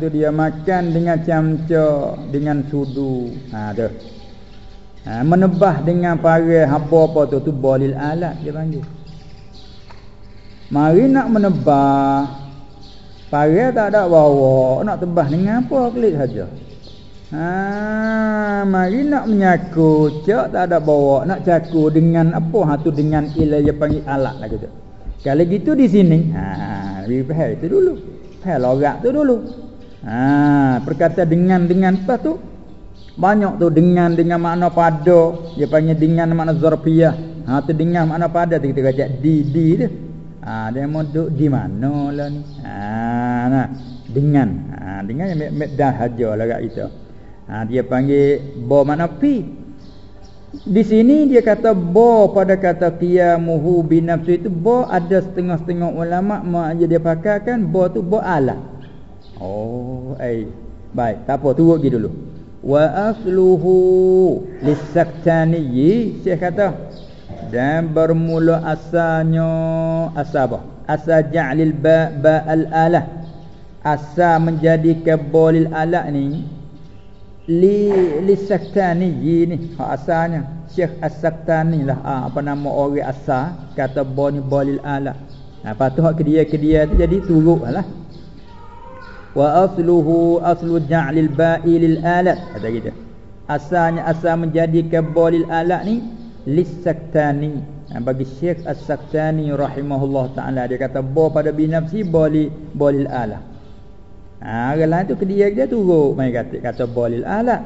tu dia makan dengan camca dengan sudu. Ha tu. Ha menebah dengan parah apa-apa tu tu bolil alat dia panggil. Mari nak menebah Pare, tak ada bawa, nak tebah dengan apa klik saja. Ha, mari nak menyaku. Cak tak ada bawa. Nak caku dengan apa? Ha tu dengan ilah dia panggil alat lah gitu kalau gitu di sini. Ha lebih faham itu dulu. Faham logat tu dulu. Ha perkata dengan dengan. Apa tu banyak tu dengan dengan makna pada. Dia panggil dengan makna zarfiyah. Ha tu dengan makna pada kita kata. Di di tu ha dia mau duduk di mana lah ni ha nah dengan ha dengan yang dah haja lah kat kita Ha, dia panggil bo makna fi. Di sini dia kata bo pada kata qiyamuhu bi nafsi itu bo ada setengah-setengah ulama mak dia pakarkan bo tu bo ala. Oh, ai. Baik, tak apa tunggu lagi dulu. Wa asluhu lisaktani Syekh kata dan bermula asalnya asal apa? Asal ja'lil ba ba al alah. Asal menjadi kebolil alat ni li li saktani ni. Ha asalnya. Syekh As-Saktani lah ha, apa nama orang asal kata boni bolil ala ha patut hak dia ke dia tu jadi turuk lah. Wa asluhu aslu ja'lil ba'i lil alat kata kita asalnya asal menjadi ke bolil alat ni lis saktani ha, bagi Syekh As-Saktani rahimahullah taala dia kata bo pada binafsi boli bolil alat Ha, orang tu dia dia turut mai kata kata bolil alat.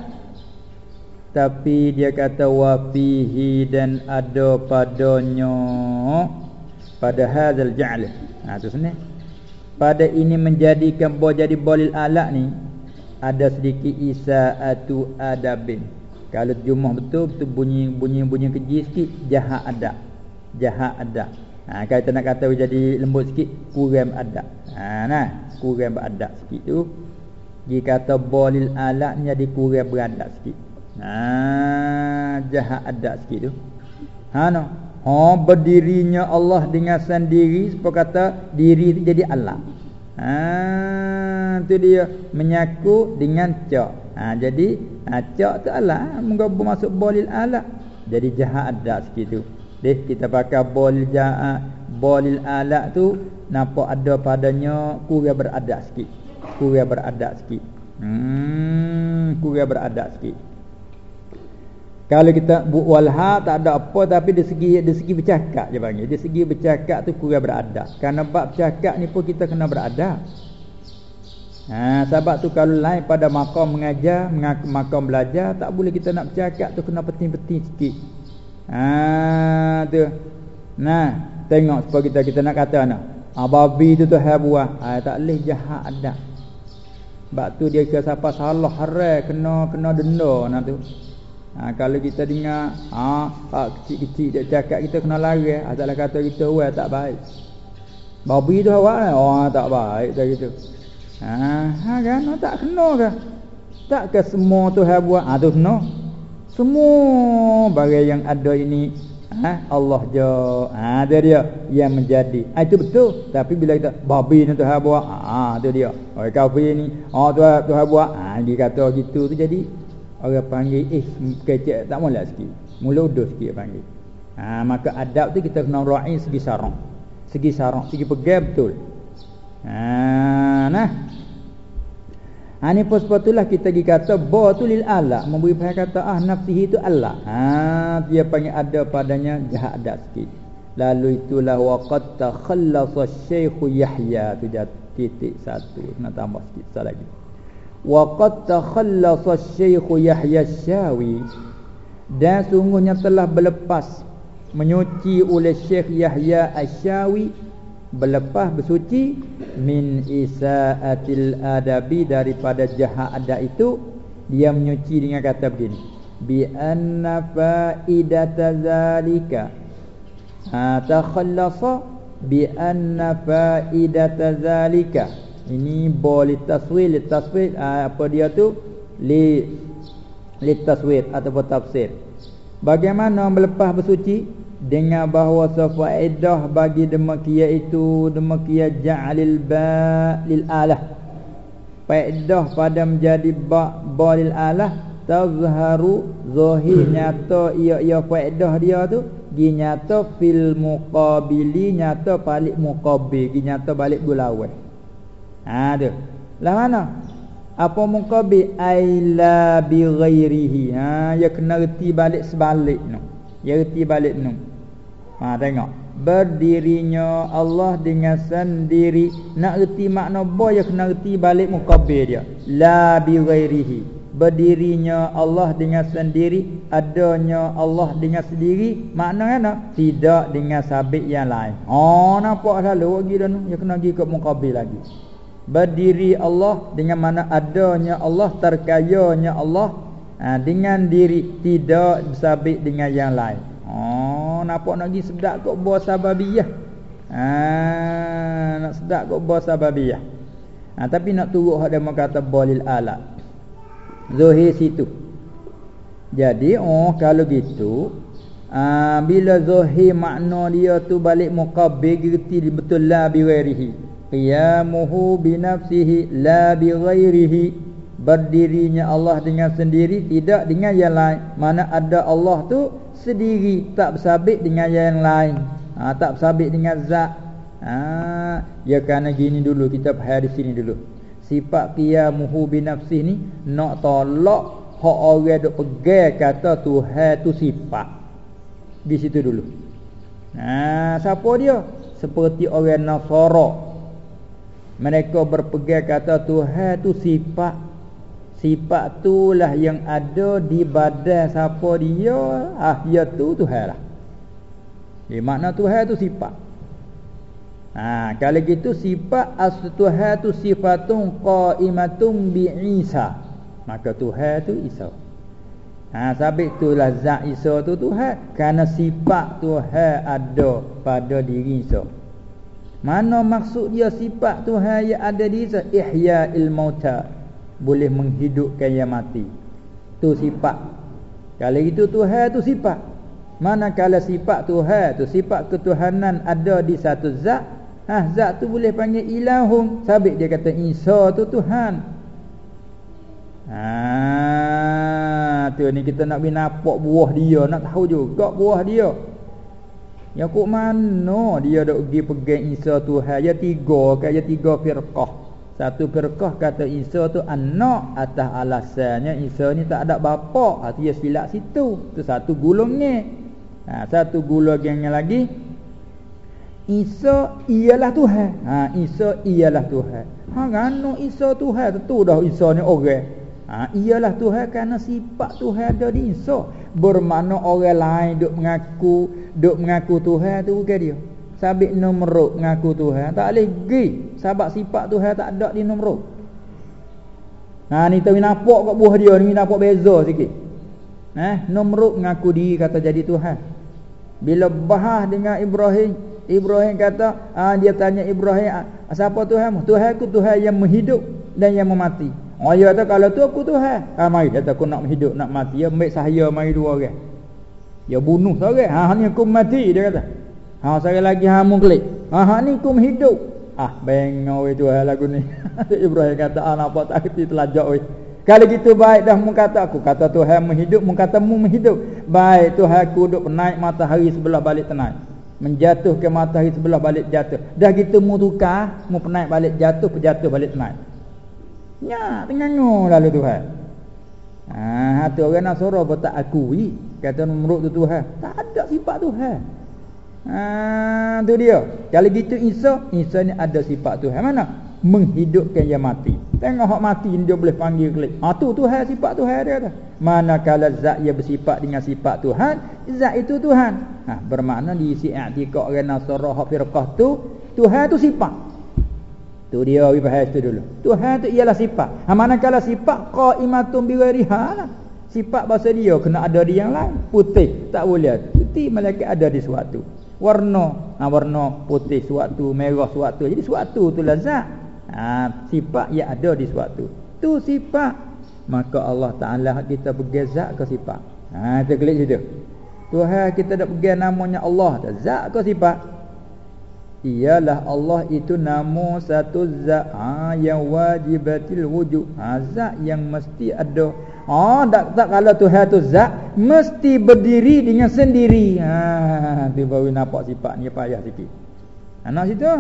Tapi dia kata wa fihi dan ada padanya pada hadzal ja'l. Ha tu sini. Pada ini menjadikan bo jadi bolil alat ni ada sedikit isaatu adabin. Kalau jumlah betul betul bunyi bunyi bunyi keji sikit jahat ada. Jahat ada. Ha, kalau nak kata jadi lembut sikit kurang adab. Ha nah, kurang beradab sikit tu. Jika kata alat ni jadi kurang beradab sikit. Ha jahat adab sikit tu. Ha no. Ha berdirinya Allah dengan sendiri supaya kata diri jadi alat. Ha tu dia menyaku dengan cak. Ha jadi ha, cak tu alat, menggabung masuk bolil alat. Jadi jahat adab sikit tu. Deh kita pakai bol ja'a bolil alat tu nampak ada padanya kurang beradab sikit. Kurang beradab sikit. Hmm, kurang beradab sikit. Kalau kita buat walha tak ada apa tapi dari segi dari segi bercakap je panggil. Dari segi bercakap tu kurang beradab. Karena bab bercakap ni pun kita kena beradab. Ha, sebab tu kalau lain pada makam mengajar, makam belajar, tak boleh kita nak bercakap tu kena penting-penting sikit. Ha tu. Nah, tengok supaya kita kita nak kata nak. Ha, babi tu tu hai buah. Ha, tak leh jahat ada. Sebab tu dia ke siapa salah haram kena kena denda nak tu. Ha, kalau kita dengar ha pak kecil-kecil dia cakap kita kena lari asalnya kata kita wah tak baik. Babi tu awak oh tak baik tak gitu. Ha, kan tak kena ke? Tak ke semua tu hai buat. Ha tu kena. Semua barang yang ada ini ha, Allah je. Ha dia dia yang menjadi. Ha, itu betul. Tapi bila kita babi ni Tuhan buat, ha tu dia. Orang kafir ni, ha Tuhan Tuhan buat. Ha dia kata gitu tu jadi orang panggil eh kecek tak molek sikit. Udah sikit panggil. Ha maka adab tu kita kena raih segi sarang. Segi sarang, segi pegang betul. Ha nah Ha ni pun sepatutlah kita pergi kata ba tu lil ala memberi faham kata ah nafsihi tu Allah. Ha dia panggil ada padanya jahat ada sikit. Lalu itulah waqad takhallasa Syekh Yahya tu dia titik satu nak tambah sikit satu lagi. Waqad takhallasa Syekh Yahya Syawi dan sungguhnya telah berlepas menyuci oleh Syekh Yahya Asyawi berlepas bersuci min isaatil adabi daripada jahat adab itu dia menyuci dengan kata begini bi anna faidata zalika. Ha takhallasa bi anna faidata zalika. Ini boleh taswir li taswir ha, apa dia tu? Li li taswir ataupun tafsir. Bagaimana melepas bersuci dengan bahawa faedah bagi demikian itu demikian ja'alil ba lil alah. Faedah pada menjadi ba ba lil alah tazharu zahir [COUGHS] nyata ia ia faedah dia tu gi nyata fil muqabili nyata balik muqabil gi nyata balik gulawan ha tu lah mana? Apa muqabil? Aila bi ghairihi. Ha ya kena reti balik sebalik no ya reti balik no ha tengok. Berdirinya Allah dengan sendiri. Nak reti makna boy ya kena reti balik muqabil dia. La bi ghairihi berdirinya Allah dengan sendiri adanya Allah dengan sendiri maknanya apa tidak dengan sabit yang lain. Oh nampak selalu lagi dah ya kena pergi ke muqabil lagi. Berdiri Allah dengan mana adanya Allah terkayanya Allah ha, dengan diri. Tidak sabit dengan yang lain nampak nak pergi sedap kok bawa sababiyah. Ha, nak sedap kok bawa sababiyah. Ha, tapi nak turut hak dia kata bolil alat Zohir situ. Jadi oh kalau gitu ah, Bila zohir makna dia tu balik muqabir Gerti betul la biwairihi Qiyamuhu binafsihi la biwairihi Berdirinya Allah dengan sendiri Tidak dengan yang lain. Mana ada Allah tu sendiri. Tak bersabit dengan yang lain. Ha, Tak bersabit dengan zat. Ha, Ya kerana gini dulu Kita faham di sini dulu. Sifat qiyamuhu binafsih ni nak tolak hak orang duk pegang kata Tuhan tu sifat. Di situ dulu. Nah siapa dia? Seperti orang Nasara. Mereka berpegang kata Tuhan tu sifat sifat itulah yang ada di badan siapa dia ah dia tu Tuhan lah di makna Tuhan tu sifat Ha, kalau gitu sifat as-Tuhan tu sifatun qaimatun bi Isa. Maka Tuhan tu Isa. Ha, sabit itulah zat Isa tu Tuhan kerana sifat Tuhan ada pada diri Isa. Mana maksud dia sifat Tuhan yang ada di Isa? Ihya'il mauta. Boleh menghidupkan yang mati. Tu sifat. Kalau itu Tuhan tu sifat. Manakala sifat Tuhan tu sifat ketuhanan ada di satu zat Ha, zat tu boleh panggil ilahum. Sabit dia kata Isa tu Tuhan. Ha, tu ni kita nak nampak buah dia, nak tahu juga buah dia. Ya kok mana dia dak pergi pegang Isa Tuhan? Ya tiga kan, ya tiga firqah. Satu firqah kata Isa tu anak atas alasannya Isa ni tak ada bapa. Ha, ya silap situ. Tu satu gulungnya. Ha, satu gulung lagi Isa ialah Tuhan. Ha Isa ialah Tuhan. Ha ngano Isa Tuhan tentu dah Isa ni orang. Ha ialah Tuhan kerana sifat Tuhan ada di Isa. Bermakna orang lain duk mengaku, duk mengaku Tuhan tu bukan dia. Sabit nomor mengaku Tuhan tak boleh gi. Sebab sifat Tuhan tak ada di nomor. Ha ni tahu nampak kat buah dia ni nampak beza sikit. Eh nomor mengaku diri kata jadi Tuhan. Bila bahas dengan Ibrahim Ibrahim kata ah, dia tanya Ibrahim ah, siapa Tuhan Tuhan aku Tuhan yang menghidup dan yang memati. Oh dia kata kalau tu aku Tuhan ah mari. Kata aku nak menghidup nak mati. Ya ambil saya mari dua orang. Ya bunuh seorang. Ha ni aku mati dia kata ha sekali lagi ha mu klik ha, ha ni aku menghidup ah bengau itu Tuhan lagu ni. [LAUGHS] Ibrahim kata ah apa tak kerti telajak weh. Kalau gitu baik dah mu kata aku kata Tuhan menghidup mu kata mu menghidup baik Tuhan aku duduk naik matahari sebelah balik tenai menjatuh ke matahari sebelah balik jatuh. Dah gitu mu tukar mu penaik balik jatuh pejatuh balik naik nya tengangu lalu Tuhan. Ha hati orang Nasara pun tak akui. Kata menurut tu Tuhan. Tak ada sifat Tuhan ha tu dia kalau gitu Isa Isa ni ada sifat Tuhan mana menghidupkan yang mati tengok hak mati dia boleh panggil klik ha tu Tuhan sifat Tuhan dia kata manakala zat ia bersifat dengan sifat Tuhan zat itu Tuhan Ha, bermakna di isi i'tikad orang Nasara hak firqah tu Tuhan tu sifat. Tu dia we faham tu dulu. Tuhan tu ialah sifat. Ha manakala sifat qaimatun bi ghairiha lah. Sifat bahasa dia kena ada di yang lain. Putih tak boleh. Putih malaikat ada di suatu. Warna, ha warna putih suatu, merah suatu. Jadi suatu tu lazat. Ha sifat yang ada di suatu. Tu sifat. Maka Allah Taala kita bergezak ke sifat. Ha kita klik situ. Tuhan kita nak pegang namanya Allah Zat ke sifat Ialah Allah itu nama satu zat ha, Yang wajibatil wujud ha, Zat yang mesti ada ha, tak, tak kalau Tuhan tu zat Mesti berdiri dengan sendiri ha, Itu baru nampak sifat ni payah sikit Anak situ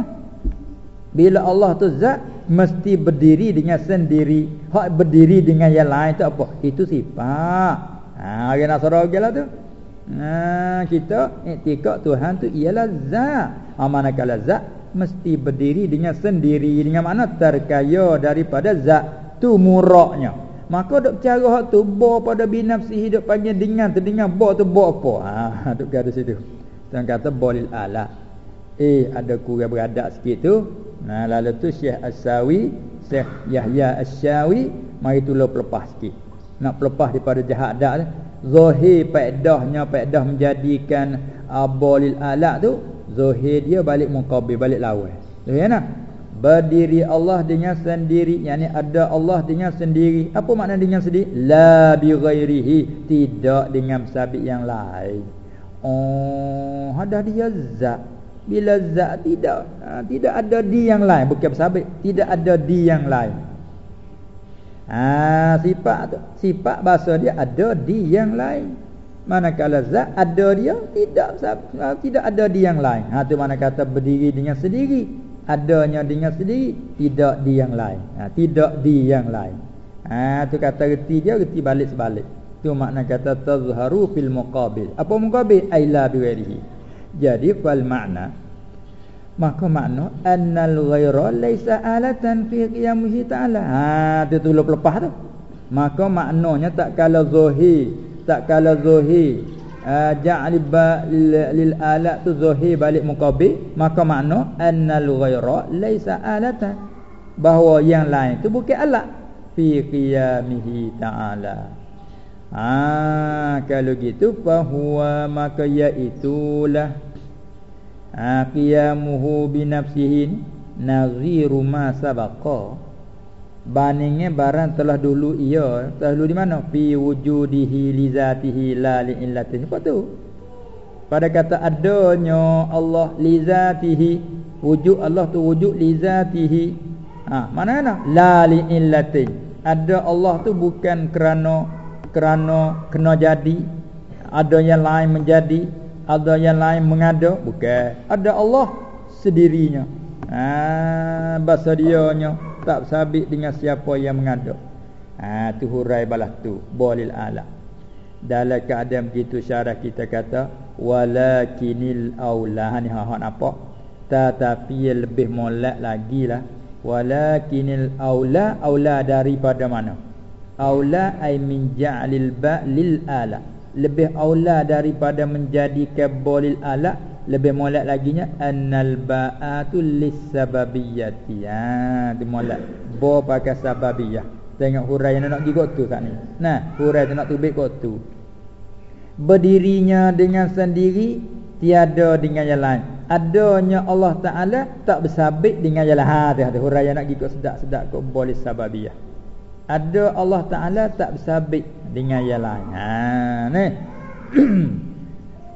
Bila Allah tu zat mesti berdiri dengan sendiri. Hak berdiri dengan yang lain tu apa? Itu sifat. Ha orang Nasara lah tu. Nah, kita iktikad Tuhan tu ialah zat. Ha manakala zat mesti berdiri dengan sendiri dengan mana terkaya daripada zat tu muraknya. Maka dok cara hak tu ba pada binafsi hidup panggil dengan tu dengan ba tu ba apa? Ha [LAUGHS] duk gaduh situ. Dan kata bolil ala. Eh ada kurang beradak sikit tu. Nah lalu tu Syekh As-Sawi, Syekh Yahya As-Syawi mari tu lepas sikit. Nak lepas daripada jahat dak tu zahir faedahnya faedah menjadikan abolil alaq tu zahir dia balik muqabil balik lawan ya nah berdiri Allah dengan sendiri yakni ada Allah dengan sendiri. Apa makna dengan sendiri? La bi ghairihi tidak dengan sabit yang lain. Oh ada dia zat. Bila zat tidak ha, tidak ada di yang lain. Bukan sabit tidak ada di yang lain. Ha, sifat tu sifat bahasa dia ada di yang lain. Manakala zat ada dia tidak ha, tidak ada di yang lain. Ha tu mana kata berdiri dengan sendiri, adanya dengan sendiri, tidak di yang lain. Ha tidak di yang lain. Ha tu kata reti dia reti balik sebalik. Tu makna kata tazharu fil muqabil. Apa muqabil? Aila bi Jadi fal makna maka makna annal ghaira laisa alatan fi qiyamihi ta'ala ha tu tu lepas tu maka maknanya tak kala zahir tak kala zahir uh, ja'al lil alat tu zahir balik muqabil maka makna annal ghaira laisa alatan bahawa yang lain tu bukan alat. Fi qiyamihi ta'ala. Ha kalau gitu fahuwa maka iaitulah. Ha, qiyamuhu bi nafsihi naziru ma sabaqa bandingnya barang telah dulu ia telah dulu di mana? Fi wujudihi li zatihi la li illatihi apa tu? Pada kata adanya Allah li zatihi wujud Allah tu wujud li zatihi. Ha mana mana? La li illatihi ada Allah tu bukan kerana kerana kena jadi. Ada yang lain menjadi ada yang lain mengada. Bukan. Ada Allah sendirinya. Ha bahasa dianya tak sabit dengan siapa yang mengada ha tu hurai balas tu. Bolil ala. Dalam keadaan begitu syarah kita kata walakinil aula. Ha, ni ha hak nampak. Tetapi lebih molek lagi lah. Walakinil aula. Aula daripada mana? Aula ay min ja'lil ba lil ala. Lebih aula daripada menjadikan bolil alat lebih molek laginya annal ba'atu lisababiyyati ha tu molek. Bo pakai sababiyah. Tengok hurai nak kot tu kat ni. Nah hurai nak tubik kot tu. Berdirinya dengan sendiri tiada dengan yang lain. Adanya Allah Taala tak bersabit dengan yang lain. Ha tu hurai nak pergi kot sedap-sedap kot boleh sababiyah ada Allah Taala tak bersabit dengan yang lain. Ha ni. [CLEARS THROAT]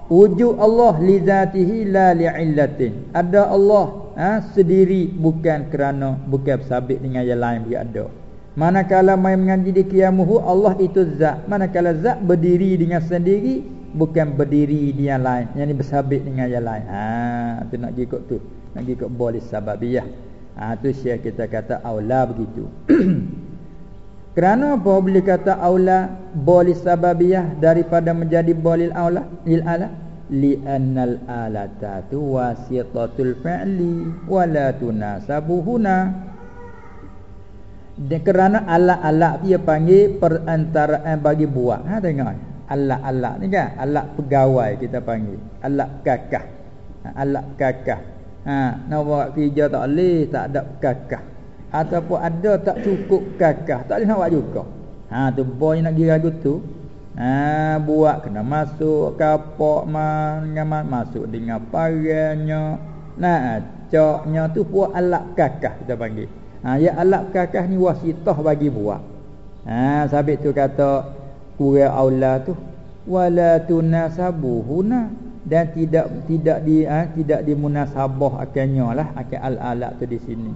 Wujud Allah li zatihi la li illatin. Ada Allah ha, sendiri bukan kerana bukan bersabit dengan yang lain dia ada. Manakala mai mengaji di qiyamuhu Allah itu zat. Manakala zat berdiri dengan sendiri bukan berdiri di yang lain. Yang ni bersabit dengan yang lain. Ha tu nak pergi tu. Nak pergi ikut boleh sababiyah. Ha tu syekh kita kata aula begitu. [CLEARS THROAT] Kerana apa? Boleh kata aula boleh sababiyah daripada menjadi bolil aula lil ala? Li annal alata tu wasitatul fi'li wala tunasabuhuna. Dan kerana alat-alat dia panggil perantaraan bagi buat. Ha tengok. Alat-alat ni kan? Alat pegawai kita panggil. Alat kakah ha, alat kakah ha nak buat kerja tak boleh tak ada kakah ataupun ada tak cukup kakah tak boleh nak buat juga. Ha tu boy nak gira ragu tu. Ha buat kena masuk kapok man ngamat masuk dengan parangnya nah coknya tu buat alat kakah kita panggil. Ha ya alat kakah ni wasitah bagi buat. Ha sabit tu kata kurang aula tu wala tunasabuhuna. Dan tidak tidak di ha, tidak dimunasabah akannya lah akan al-alat tu di sini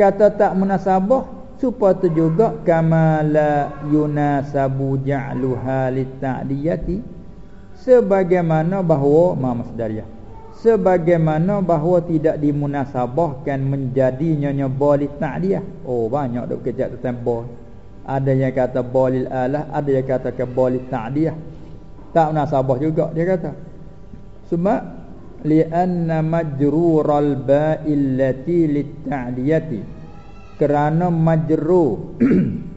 kata tak munasabah supaya tu juga kama la yunasabu ja'luha litta'diyati sebagaimana bahawa ma masdariyah sebagaimana bahawa tidak dimunasabahkan menjadi nyonya boleh tak dia oh banyak dok kejap tentang bol ada yang kata bolil alah ada yang kata ke boleh tak dia tak munasabah juga dia kata. Sebab li'anna majrural ba'il lati litta'diyati kerana majru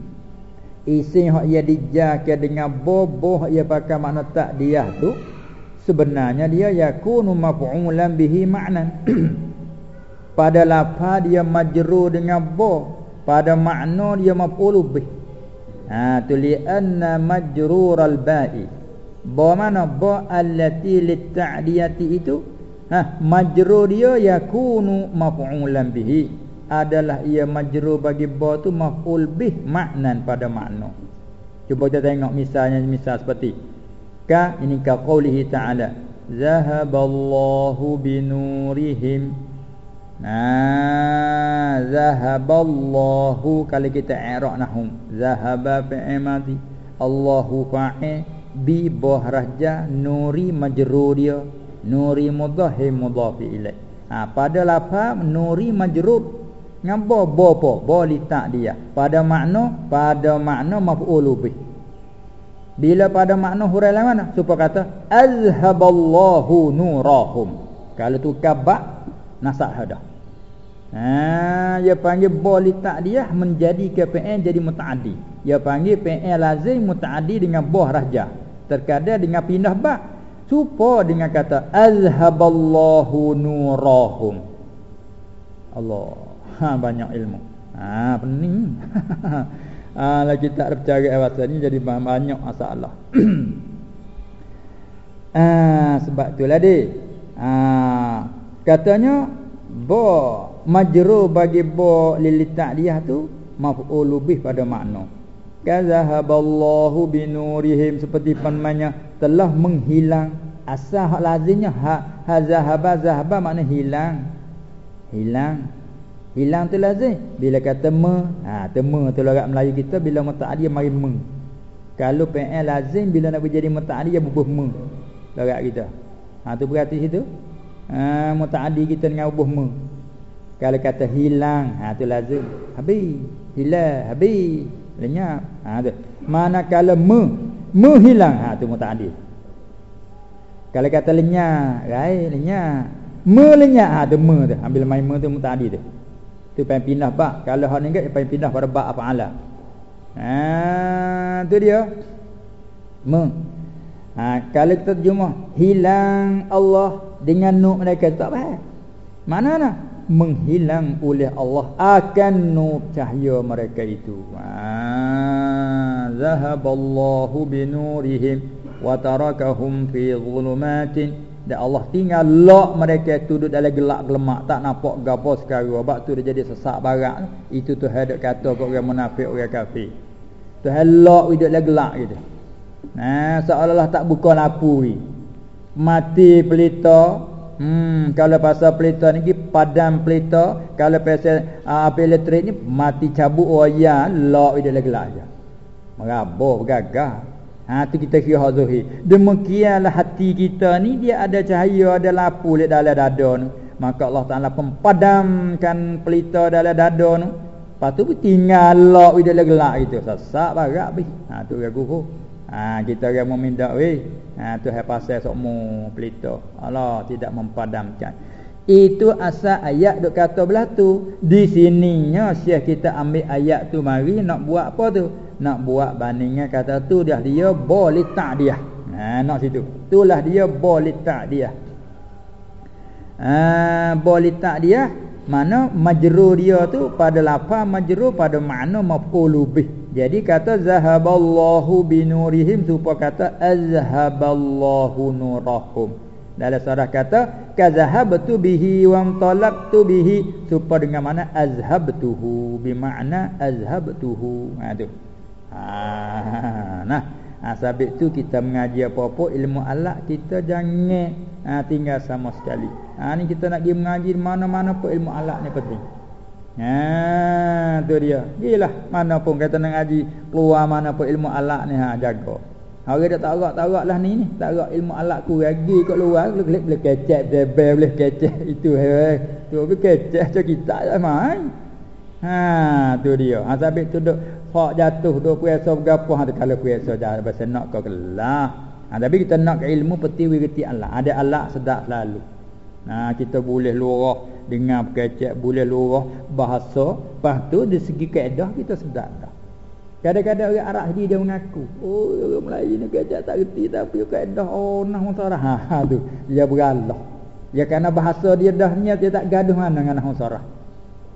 [CLEARS THROAT] isim hak ia dijakan dengan boboh ia pakai makna tak dia tu sebenarnya dia yakunu maf'ulan bihi ma'nan. [CLEARS THROAT] Pada lafaz dia majru dengan bo pada makna dia maf'ul bih. Ha tu li anna majrural ba'i. Bo mana? Bo allati litta'diyati itu ha majru dia yakunu maf'ulan bihi. Adalah ia majru bagi bo tu maf'ul bih maknan pada makna. Cuba kita tengok misalnya misal seperti ka ini ka qaulihi ta'ala zahaballahu binurihim. Nah zahaballahu kalau kita i'rab nahum zahaba fi'il madi Allahu fa'il bi boh raja nuri majrur dia nuri mudhahi mudhafi ilaih ha pada lafaz nuri majrur ngabo bo po bo tak dia pada makna pada makna maf'ul bih bila pada makna hurai lain mana? Supaya kata azhaballahu nurahum. Kalau tu kabak nasak hadah. Ha, dia panggil boleh tak dia menjadi ke PN jadi mutaaddi. Dia panggil PN lazim mutaaddi dengan boh raja. Terkadang dengan pindah bak. Supaya dengan kata azhaballahu nurahum. Allah. Ha, banyak ilmu. Ha, pening. [LAUGHS] Ha, kita tak percaya bahasa ni jadi banyak masalah. ah [CLEARS THROAT] sebab itulah dia. Ah katanya bo majru bagi bo lilit dia tu maf'ul bih pada makna. Kazahaballahu binurihim. Seperti panmanya telah menghilang. Asal hak lazimnya ha hazahaba zahaba makna hilang. Hilang. Hilang tu lazim. Bila kata me ha, Tema tu lorat Melayu kita Bila muta'adi mari me. Kalau PL lazim Bila nak berjadi Dia bubuh me. Lorat kita. Ha, tu berarti situ? Ha, Muta'adi kita dengan bubuh me. Kalau kata hilang ha, tu lazim. Habis. Hilang. Habis Lenyap ha, tu. Mana kalau me hilang ha, tu muta'adi Kalau kata lenyap Rai lenyap Me lenyap ha, tu me tu Ambil main me tu muta'adi tu Tu pengen pindah bak. Kalau ni kan pengen pindah pada bak apa ala. Ha tu dia. Me. Ha kalau kita terjemah hilang Allah dengan nur mereka tak faham. Mana nak menghilang oleh Allah akan nur cahaya mereka itu. Ha zahaballahu binurihim wa tarakahum fi dhulumatin dan Allah tinggal lock mereka duduk dalam gelap gelemak tak nampak gapo sekarang sebab tu dia jadi sesak barat itu tu hadap kata kau orang munafik orang kafir. Tu lock duduk dalam gelap gitu. Nah seolah-olah tak buka lampu ni. Mati pelita hmm kalau pasal pelita ni padam pelita. Kalau pasal uh, api elektrik ni mati cabut wayar lock duduk dalam gelap merabuk bergagah Ha tu kita kira hak zahir. Demikianlah hati kita ni dia ada cahaya, ada lampu di dalam dada ni. Maka Allah Taala pempadamkan pelita dalam dada ni. Lepas tu tinggal lok di dalam gelap itu. Sesak barak habis. Ha tu dia guru. Ha kita yang meminta weh. Ha tu hai pasal sokmo pelita. Allah tidak mempadamkan. Itu asal ayat duk kata belah tu. Di sininya syekh kita ambil ayat tu mari nak buat apa tu? Nak buat bandingan kata tu dah dia boleh tak dia? Ha nak situ. Itulah dia boleh tak dia? Ha boleh tak dia? Mana majrur dia tu? Pada lafaz majrur pada makna maf'ul bih. Jadi kata zahaballahu binurihim supaya kata azhaballahu nurahum. Dalam surah kata kazahabtu bihi wa talaqtu bihi supaya dengan mana azhabtuhu bermakna azhabtuhu. Ha tu Ha, nah, ha, sebab tu kita mengaji apa-apa ilmu alat kita jangan ha, tinggal sama sekali. Ha ni kita nak pergi mengaji mana-mana pun ilmu alat ni penting. Ha tu dia. Gilah mana pun kita nak ngaji keluar mana pun ilmu alat ni ha jaga. Orang dah tak tarak lah ni ni. Tarak ilmu alat ku lagi kat luar. Boleh, boleh kecek, bebel, boleh kecek. Itu hei. Tu boleh kecek macam kita lah main. Ha, tu dia. Ha, sabit tu duk. Hak jatuh, duk puasa berapa. Ha, kalau puasa jangan bahasa nak kau kelah. Ha, tapi kita nak ilmu peti wiriti alat. Ada alat sedap selalu. Ha, kita boleh lurah dengan kecek. Boleh lurah bahasa. Lepas tu, di segi keedah kita sedap dah. Kadang-kadang orang Arab sendiri dia mengaku. Oh, orang Melayu ni kecak tak reti tapi kaedah oh nah musarah. Ha, ha tu. Dia beralah. Ya kerana bahasa dia dah niat dia tak gaduh mana dengan nah musarah.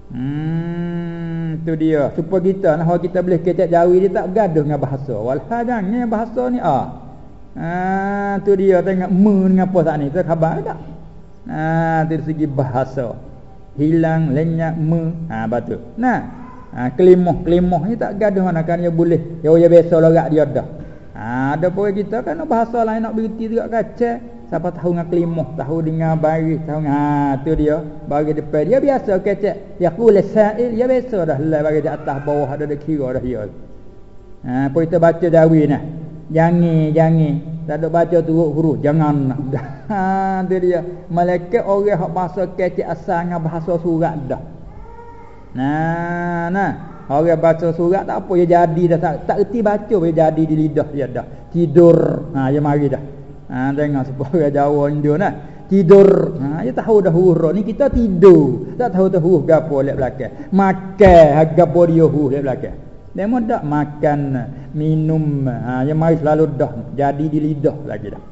Hmm, tu dia. Supaya kita nah kita boleh kecak jawi dia tak gaduh dengan bahasa. Walhadangnya bahasa ni ah. Ha, tu dia tengok me dengan apa saat ni. Tu khabar tak? Ha, dari segi bahasa. Hilang lenyap me. Ha, betul. Nah, ha, Kelimah Kelimah ni tak gaduh mana kan dia boleh Ya ya biasa lorak dia dah ha, Ada pun kita kan bahasa lain nak berhenti juga kaca Siapa tahu dengan kelimah Tahu dengan baris Tahu ha, tu dia. Bagi depan dia biasa kecek. Ya kulis sa'il Ya biasa dah Lai bagi di atas bawah Ada di kira dah dia. Ha, Apa kita baca dawi nah Jangan Jangan Tak ada baca turut huruf Jangan [LAUGHS] ha, tu dia. Malaikat orang yang bahasa kecek asal Dengan bahasa surat dah. Nah, nah. Orang baca surat tak apa dia jadi dah. Tak tak reti baca dia jadi di lidah dia dah. Tidur. Ha dia mari dah. Ha tengok sebab Jawa Indo nah. Tidur. Ha dia tahu dah huruf ni kita tidur. Tak tahu tu huruf gapo lek belakang. Makan harga dia huruf lek belakang. Demo tak makan minum ha dia mari selalu dah jadi di lidah lagi dah.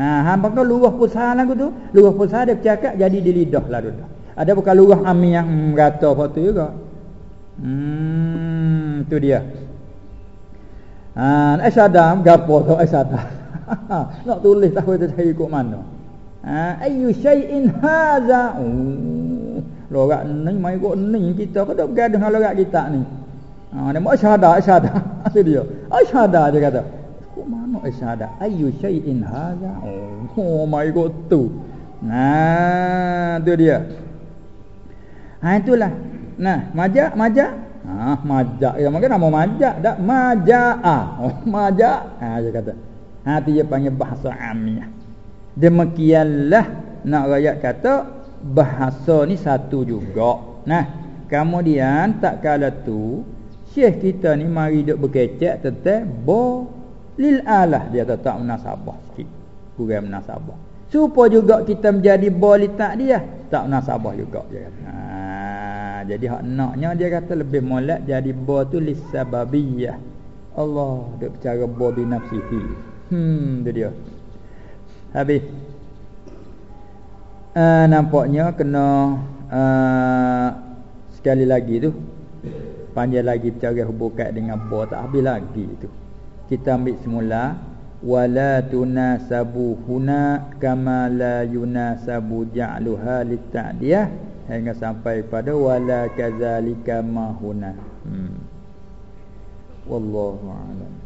Ha hang pakai luah pusat lagu tu. Luah pusat dia bercakap jadi di lidah lalu dah. Ada bukan lurah amiyah hmm, kata apa tu juga. Hmm tu dia. Ha asyadam gapo tu asyadam. [LAUGHS] Nak tulis tahu tu cari kok mana. Ha ayu syai'in hadza. Oh, lorak ni mai kok ni kita dah bergaduh dengan lorak kita ni. Ha dia mau asyada asyada. [LAUGHS] Tu dia. Asyada dia kata. Kok mana asyada? Ayu syai'in hadza. Oh, [LAUGHS] mai kok tu. Nah, tu dia. Ha itulah. Nah, majak majak. Ha majak ya mungkin nama majak dak majaa. Oh majak. Ha dia kata. Ha tu dia panggil bahasa amiyah. Demikianlah nak rakyat kata bahasa ni satu juga. Nah, kemudian tak kala tu Syekh kita ni mari duk berkecek tentang bo lil alah dia tak munasabah sikit. Kurang munasabah. Supaya juga kita menjadi boleh tak dia tak munasabah juga dia kata. Ha jadi hak naknya dia kata lebih molek jadi ba tu lisababiyah Allah dia bercara ba bi nafsihi hmm tu dia. Habis. Uh, nampaknya kena uh, sekali lagi tu panjang lagi cara hubungan dengan ba tak habis lagi tu. Kita ambil semula wala tunasabu huna kama la yunasabu ja'luha litadiyah. Hingga sampai pada wala kadzalika mahuna hmm. Wallahu a'lam